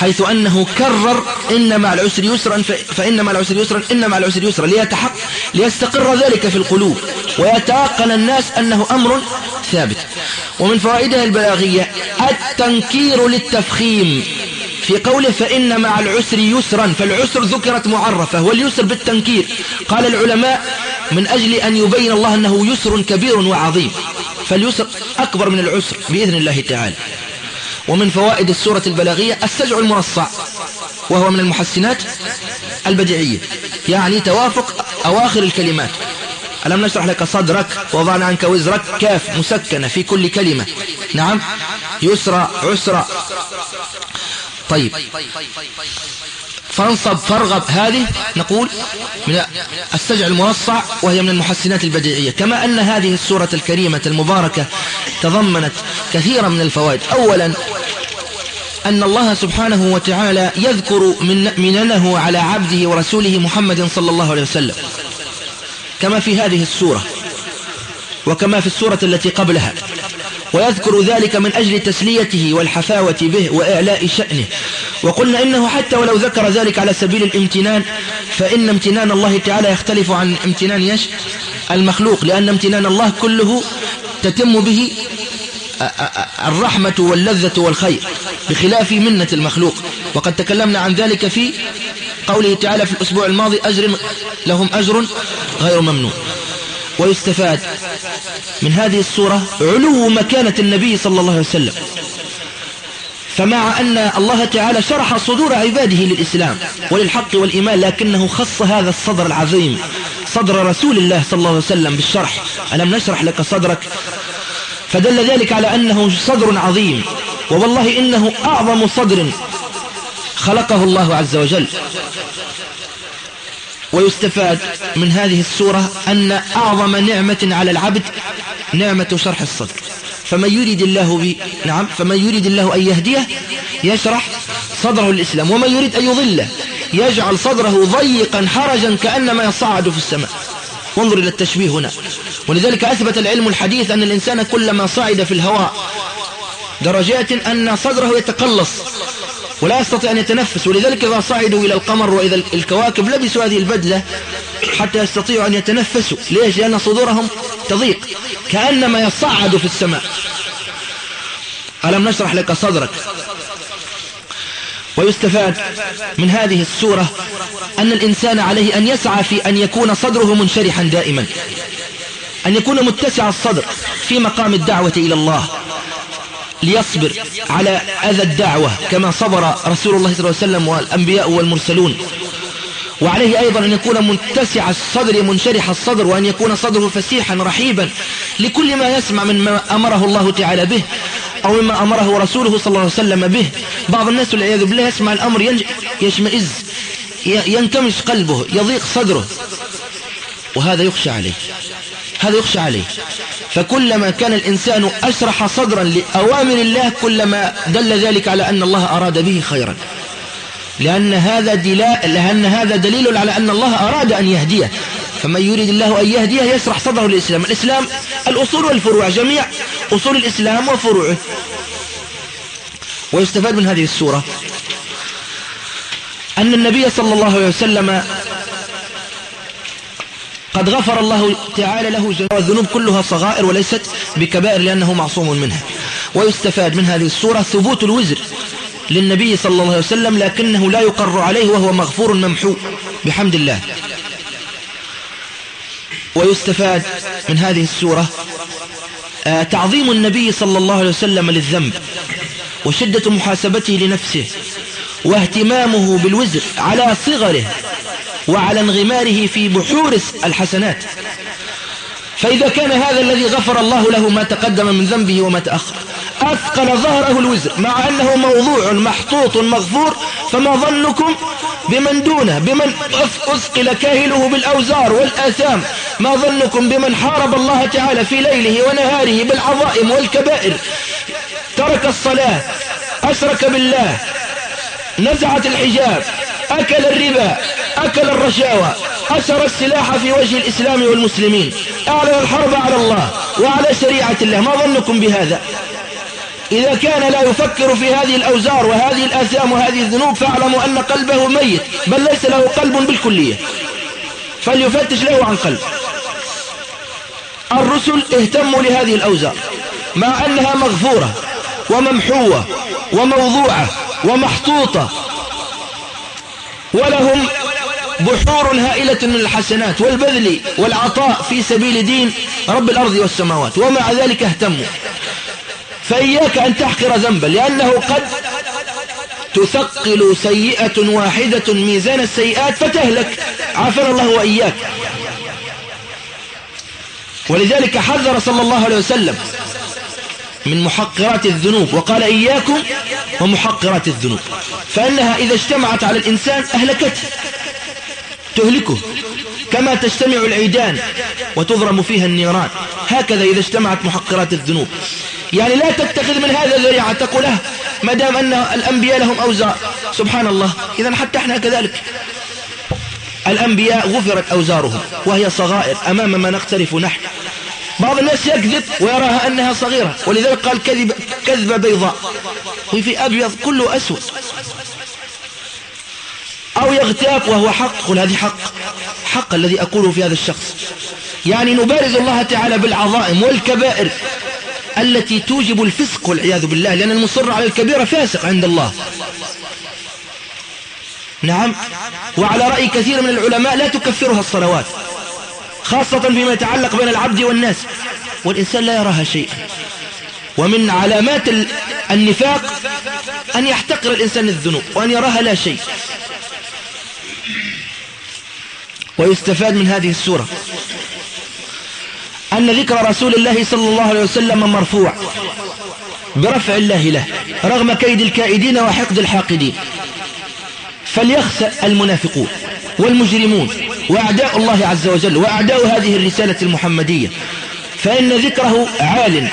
حيث أنه كرر إن مع العسر يسرا فإن مع العسر يسرا إن مع العسر يسرا ليتحق ليستقر ذلك في القلوب ويتيقن الناس أنه أمر ثابت. ومن فوائدها البلاغية التنكير للتفخيم. في قوله فإن مع العسر يسرا فالعسر ذكرت معرفة واليسر بالتنكير. قال العلماء من أجل أن يبين الله أنه يسر كبير وعظيم. فاليسر أكبر من العسر بإذن الله تعالى. ومن فوائد السورة البلاغية السجع المرصع وهو من المحسنات البديعية. يعني توافق أواخر الكلمات. ألم نشرح لك صدرك وضعنا عنك وزرك كاف مسكنة في كل كلمة. نعم يسرى عسرى. طيب. فانصب فارغب هذه نقول من السجع المرصع وهي من المحسنات البديعية. كما أن هذه السورة الكريمة المباركة تضمنت كثيرا من الفوائد. أولا أن الله سبحانه وتعالى يذكر من مننه على عبده ورسوله محمد صلى الله عليه وسلم. كما في هذه السورة وكما في السورة التي قبلها. ويذكر ذلك من أجل تسليته والحفاوة به وإعلاء شأنه. وقلنا إنه حتى ولو ذكر ذلك على سبيل الامتنان فإن امتنان الله تعالى يختلف عن امتنان يش المخلوق لأن امتنان الله كله تتم به الرحمة واللذة والخير بخلاف منة المخلوق. وقد تكلمنا عن ذلك في قوله تعالى في الأسبوع الماضي أجر لهم أجر غير ممنون. ويستفاد من هذه الصورة علو مكانة النبي صلى الله عليه وسلم. فمع أن الله تعالى شرح صدور عباده للإسلام وللحق والإيمان لكنه خص هذا الصدر العظيم صدر رسول الله صلى الله عليه وسلم بالشرح. ألم نشرح لك صدرك؟ فدل ذلك على أنه صدر عظيم ووالله إنه أعظم صدر خلقه الله عز وجل. ويستفاد من هذه السورة أن أعظم نعمة على العبد نعمة شرح الصدر. فمن يريد الله ب... نعم فمن يريد الله أن يهديه يشرح صدره الإسلام ومن يريد أن يضله يجعل صدره ضيقا حرجا كأنما يصعد في السماء. وانظر إلى التشبيه هنا. ولذلك أثبت العلم الحديث أن الإنسان كلما صعد في الهواء درجات أن صدره يتقلص. ولا يستطيع أن يتنفس. ولذلك إذا صعدوا إلى القمر وإذا الكواكب لبسوا هذه البدلة حتى يستطيعوا أن يتنفسوا. ليش؟ لأن صدورهم تضيق كأنما يصعد في السماء. ألم نشرح لك صدرك؟ ويستفاد من هذه السورة أن الإنسان عليه أن يسعى في أن يكون صدره منشرحا دائما أن يكون متسع الصدر في مقام الدعوة إلى الله. ليصبر على أذى الدعوة كما صبر رسول الله صلى الله عليه وسلم والأنبياء والمرسلون. وعليه أيضا أن يكون متسع الصدر منشرح الصدر وأن يكون صدره فسيحا رحيبا لكل ما يسمع مما أمره الله تعالى به أو مما أمره رسوله صلى الله عليه وسلم به. بعض الناس والعياذ بالله يسمع الأمر يشمئز ينكمش قلبه يضيق صدره. وهذا يخشى عليه هذا يخشى عليه. فكلما كان الإنسان أشرح صدرا لأوامر الله كلما دل ذلك على أن الله أراد به خيرا. لأن هذا, دلاء لأن هذا دليل على أن الله أراد أن يهديه. فمن يريد الله أن يهديه يشرح صدره للإسلام. الإسلام الأصول والفروع جميع أصول الإسلام وفروعه. ويستفاد من هذه السورة أن النبي صلى الله عليه وسلم قد غفر الله تعالى له جميع الذنوب كلها صغائر وليست بكبائر لأنه معصوم منها. ويستفاد من هذه السورة ثبوت الوزر للنبي صلى الله عليه وسلم لكنه لا يقر عليه وهو مغفور ممحو بحمد الله. ويستفاد من هذه السورة آه، تعظيم النبي صلى الله عليه وسلم للذنب وشدة محاسبته لنفسه واهتمامه بالوزر على صغره. وعلى انغماره في بحور الحسنات. فإذا كان هذا الذي غفر الله له ما تقدم من ذنبه وما تأخر. أثقل ظهره الوزر. مع أنه موضوع محطوط مغفور فما ظنكم بمن دونه؟ بمن أثقل كاهله بالأوزار والآثام. ما ظنكم بمن حارب الله تعالى في ليله ونهاره بالعظائم والكبائر؟ ترك الصلاة أشرك بالله نزعت الحجاب. أكل الربا أكل الرشاوى أسر السلاح في وجه الإسلام والمسلمين. أعلن الحرب على الله وعلى شريعة الله. ما ظنكم بهذا؟ إذا كان لا يفكر في هذه الأوزار وهذه الآثام وهذه الذنوب فاعلموا أن قلبه ميت بل ليس له قلب بالكلية. فليفتش له عن قلب. الرسل اهتموا لهذه الأوزار مع أنها مغفورة وممحوة وموضوعة ومحطوطة ولهم بحور هائلة من الحسنات والبذل والعطاء في سبيل دين رب الأرض والسماوات ومع ذلك اهتموا. فإياك أن تحقر ذنبا لأنه قد تثقل سيئة واحدة ميزان السيئات فتهلك. عافنا الله وإياك. ولذلك حذر صلى الله عليه وسلم من محقرات الذنوب وقال إياكم ومحقرات الذنوب. فإنها إذا اجتمعت على الإنسان أهلكته تهلكه. كما تجتمع العيدان وتضرم فيها النيران. هكذا إذا اجتمعت محقرات الذنوب. يعني لا تتخذ من هذا الذريعة تقول له ما دام أن الأنبياء لهم أوزار. سبحان الله إذا حتى إحنا كذلك. الأنبياء غفرت أوزارهم. وهي صغائر. أمام ما نقترف نحن. بعض الناس يكذب ويراها أنها صغيرة ولذلك قال كذب كذبة بيضاء. وفي أبيض كله أسود. أو يغتاب وهو حق قل هذه حق. حق الذي أقوله في هذا الشخص. يعني نبارز الله تعالى بالعظائم والكبائر التي توجب الفسق والعياذ بالله لأن المصر على الكبيرة فاسق عند الله. نعم. وعلى رأي كثير من العلماء لا تكفرها الصلوات. خاصة فيما يتعلق بين العبد والناس. والإنسان لا يراها شيئا. ومن علامات النفاق أن يحتقر الإنسان الذنوب وأن يراها لا شيء. ويستفاد من هذه السورة. أن ذكر رسول الله صلى الله عليه وسلم مرفوع برفع الله له رغم كيد الكائدين وحقد الحاقدين. فليخسأ المنافقون والمجرمون. وأعداء الله عز وجل وأعداء هذه الرسالة المحمدية فإن ذكره عال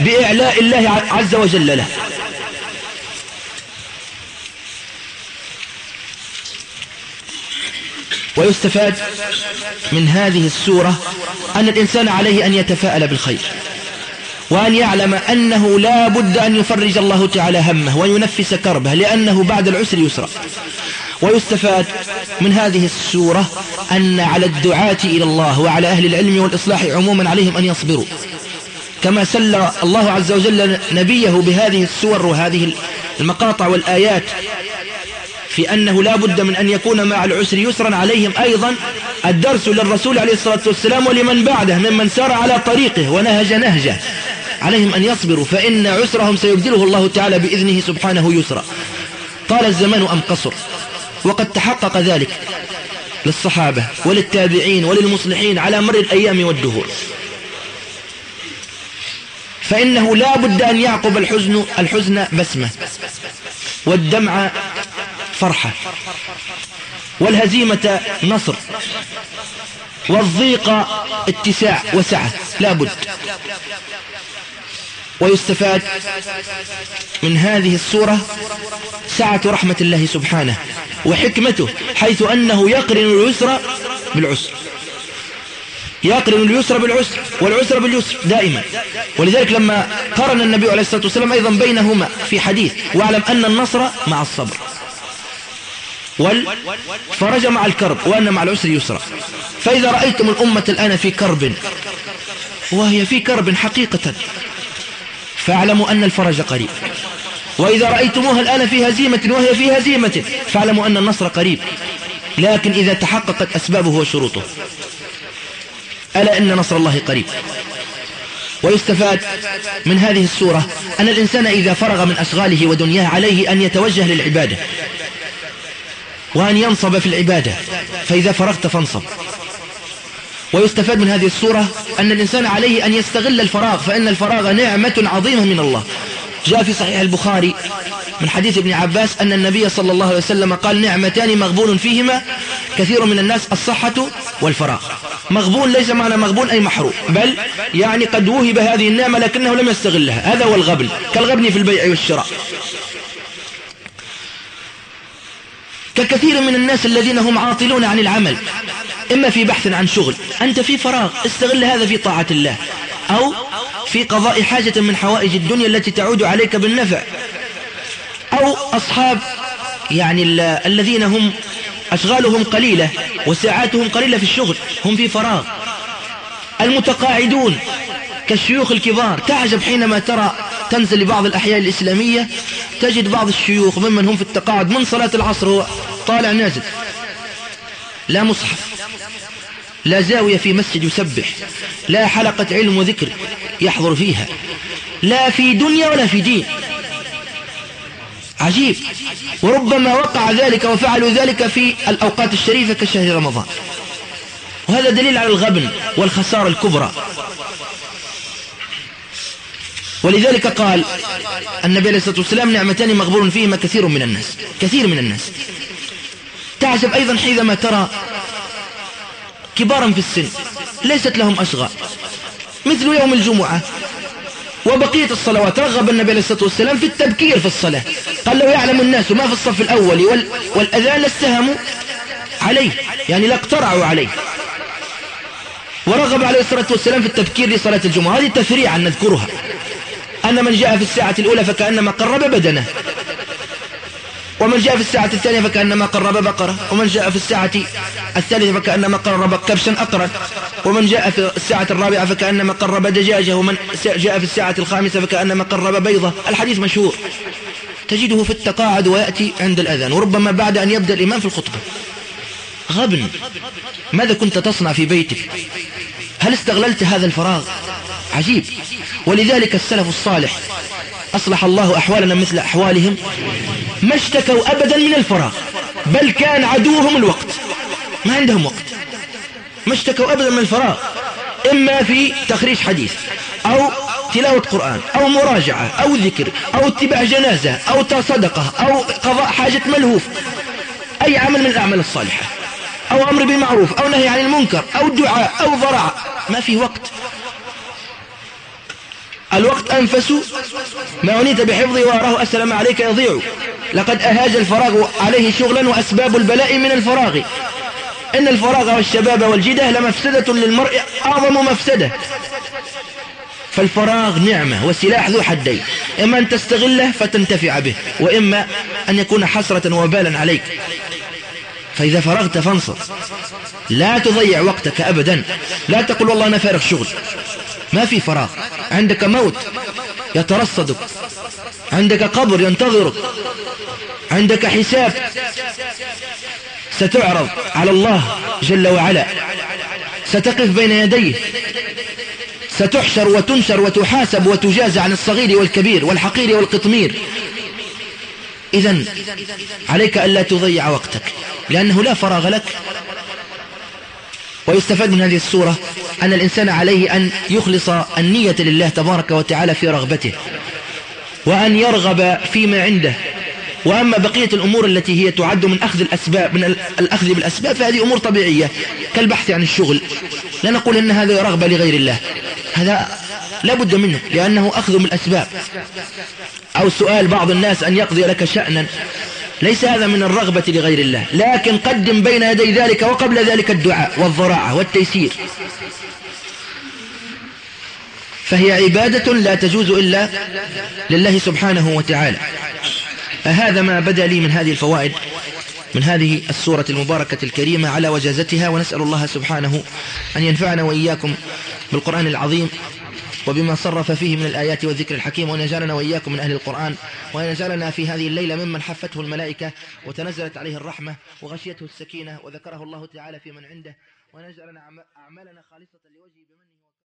بإعلاء الله عز وجل له. ويستفاد من هذه السورة أن الإنسان عليه أن يتفاءل بالخير وأن يعلم أنه لا بد أن يفرج الله تعالى همه وينفس كربه لأنه بعد العسر يسرى ويستفاد من هذه السورة أن على الدعاة إلى الله وعلى أهل العلم والإصلاح عموما عليهم أن يصبروا. كما سل الله عز وجل نبيه بهذه السور وهذه المقاطع والآيات في أنه لا بد من أن يكون مع العسر يسرا عليهم أيضا الدرس للرسول عليه الصلاة والسلام ولمن بعده ممن سار على طريقه ونهج نهجه. عليهم أن يصبروا فإن عسرهم سيبدله الله تعالى بإذنه سبحانه يسرا. طال الزمان أم قصر؟ وقد تحقق ذلك للصحابة وللتابعين وللمصلحين على مر الأيام والدهور. فإنه لا بد أن يعقب الحزن الحزن بسمة والدمع فرحة والهزيمة نصر والضيق اتساع وسعة. لا بد. ويستفاد من هذه السورة سعة رحمة الله سبحانه وحكمته حيث أنه يقرن اليسر بالعسر. يقرن اليسر بالعسر والعسر باليسر دائما. ولذلك لما قرن النبي عليه الصلاة والسلام أيضا بينهما في حديث واعلم أن النصر مع الصبر والفرج مع الكرب وأن مع العسر يسرا. فإذا رأيتم الأمة الآن في كرب وهي في كرب حقيقة فاعلموا أن الفرج قريب. وإذا رأيتموها الآن في هزيمة وهي في هزيمة فاعلموا أن النصر قريب. لكن إذا تحققت أسبابه وشروطه. ألا إن نصر الله قريب. ويستفاد من هذه السورة أن الإنسان إذا فرغ من أشغاله ودنياه عليه أن يتوجه للعبادة. وأن ينصب في العبادة. فإذا فرغت فانصب. ويستفاد من هذه الصورة أن الإنسان عليه أن يستغل الفراغ فإن الفراغ نعمة عظيمة من الله. جاء في صحيح البخاري من حديث ابن عباس أن النبي صلى الله عليه وسلم قال نعمتان مغبون فيهما كثير من الناس الصحة والفراغ. مغبون ليس معنى مغبون أي محروم بل يعني قد وهب هذه النعمة لكنه لم يستغلها. هذا هو الغبن كالغبن في البيع والشراء. ككثير من الناس الذين هم عاطلون عن العمل إما في بحث عن شغل أنت في فراغ استغل هذا في طاعة الله. أو في قضاء حاجة من حوائج الدنيا التي تعود عليك بالنفع. أو أصحاب يعني الذين هم أشغالهم قليلة وساعاتهم قليلة في الشغل هم في فراغ. المتقاعدون كالشيوخ الكبار تعجب حينما ترى تنزل لبعض الأحياء الإسلامية تجد بعض الشيوخ ممن هم في التقاعد من صلاة العصر هو طالع نازل. لا مصحف. لا زاوية في مسجد يسبح لا حلقة علم وذكر يحضر فيها لا في دنيا ولا في دين. عجيب. وربما وقع ذلك وفعلوا ذلك في الأوقات الشريفة كشهر رمضان. وهذا دليل على الغبن والخسارة الكبرى. ولذلك قال النبي عليه الصلاة والسلام نعمتان مغبور فيهما كثير من الناس كثير من الناس. تعجب أيضا حينما ترى كبارا في السن ليست لهم أشغال. مثل يوم الجمعة وبقية الصلوات رغب النبي عليه الصلاة والسلام في التبكير في الصلاة. قال لو يعلم الناس ما في الصف الأول وال... والأذان لاستهموا عليه يعني لا اقترعوا عليه. ورغب عليه الصلاة والسلام في التبكير لصلاة الجمعة. هذه تفريعا نذكرها. أن من جاء في الساعة الأولى فكأنما قرب بدنه. ومن جاء في الساعة الثانية فكأنما قرب بقرة ومن جاء في الساعة الثالثة فكأنما قرب كبشا أقرا ومن جاء في الساعة الرابعة فكأنما قرب دجاجة ومن جاء في الساعة الخامسة فكأنما قرب بيضة. الحديث مشهور. تجده في التقاعد ويأتي عند الأذان وربما بعد أن يبدأ الإمام في الخطبة. غبن ماذا كنت تصنع في بيتك؟ هل استغللت هذا الفراغ؟ عجيب. ولذلك السلف الصالح أصلح الله أحوالنا مثل أحوالهم. ما اشتكوا أبدا من الفراغ بل كان عدوهم الوقت ما عندهم وقت. ما اشتكوا أبدا من الفراغ إما في تخريج حديث أو تلاوة قرآن أو مراجعة أو ذكر أو اتباع جنازة أو صدقة أو قضاء حاجة ملهوف أي عمل من الأعمال الصالحة أو أمر بالمعروف أو نهي عن المنكر أو دعاء أو ضرع ما في وقت. الوقت أنفس ما عنيت بحفظه وأراه أسلم عليك يضيع. لقد أهاج الفراغ عليه شغلا وأسباب البلاء من الفراغ. إن الفراغ والشباب والجدة لمفسدة للمرء أعظم مفسدة. فالفراغ نعمة وسلاح ذو حدين. إما أن تستغله فتنتفع به وإما أن يكون حسرة وبالا عليك. فإذا فرغت فانصر. لا تضيع وقتك أبدا. لا تقول والله أنا فارغ شغل. ما في فراغ. عندك موت يترصدك. عندك قبر ينتظرك. عندك حساب ستعرض على الله جل وعلا. ستقف بين يديه. ستحشر وتنشر وتحاسب وتجاز عن الصغير والكبير والحقير والقطمير. إذا عليك ألا تضيع وقتك لأنه لا فراغ لك. ويستفاد من هذه السورة أن الإنسان عليه أن يخلص النية لله تبارك وتعالى في رغبته وأن يرغب فيما عنده. وأما بقية الأمور التي هي تعد من أخذ الأسباب من الأخذ بالأسباب فهذه أمور طبيعية. كالبحث عن الشغل. لا نقول أن هذا رغبة لغير الله. هذا لا بد منه لأنه أخذ من الأسباب أو سؤال بعض الناس أن يقضي لك شأنا. ليس هذا من الرغبة لغير الله. لكن قدم بين يدي ذلك وقبل ذلك الدعاء والضراعة والتيسير. فهي عبادة لا تجوز إلا لله سبحانه وتعالى. هذا ما بدا لي من هذه الفوائد من هذه السورة المباركة الكريمة على وجازتها ونسأل الله سبحانه أن ينفعنا وإياكم بالقرآن العظيم وبما صرف فيه من الآيات والذكر الحكيم وأن يجعلنا وإياكم من أهل القرآن وأن يجعلنا في هذه الليلة ممن حفته الملائكة وتنزلت عليه الرحمة وغشيته السكينة وذكره الله تعالى في من عنده وأن يجعلنا أعمالنا خالصة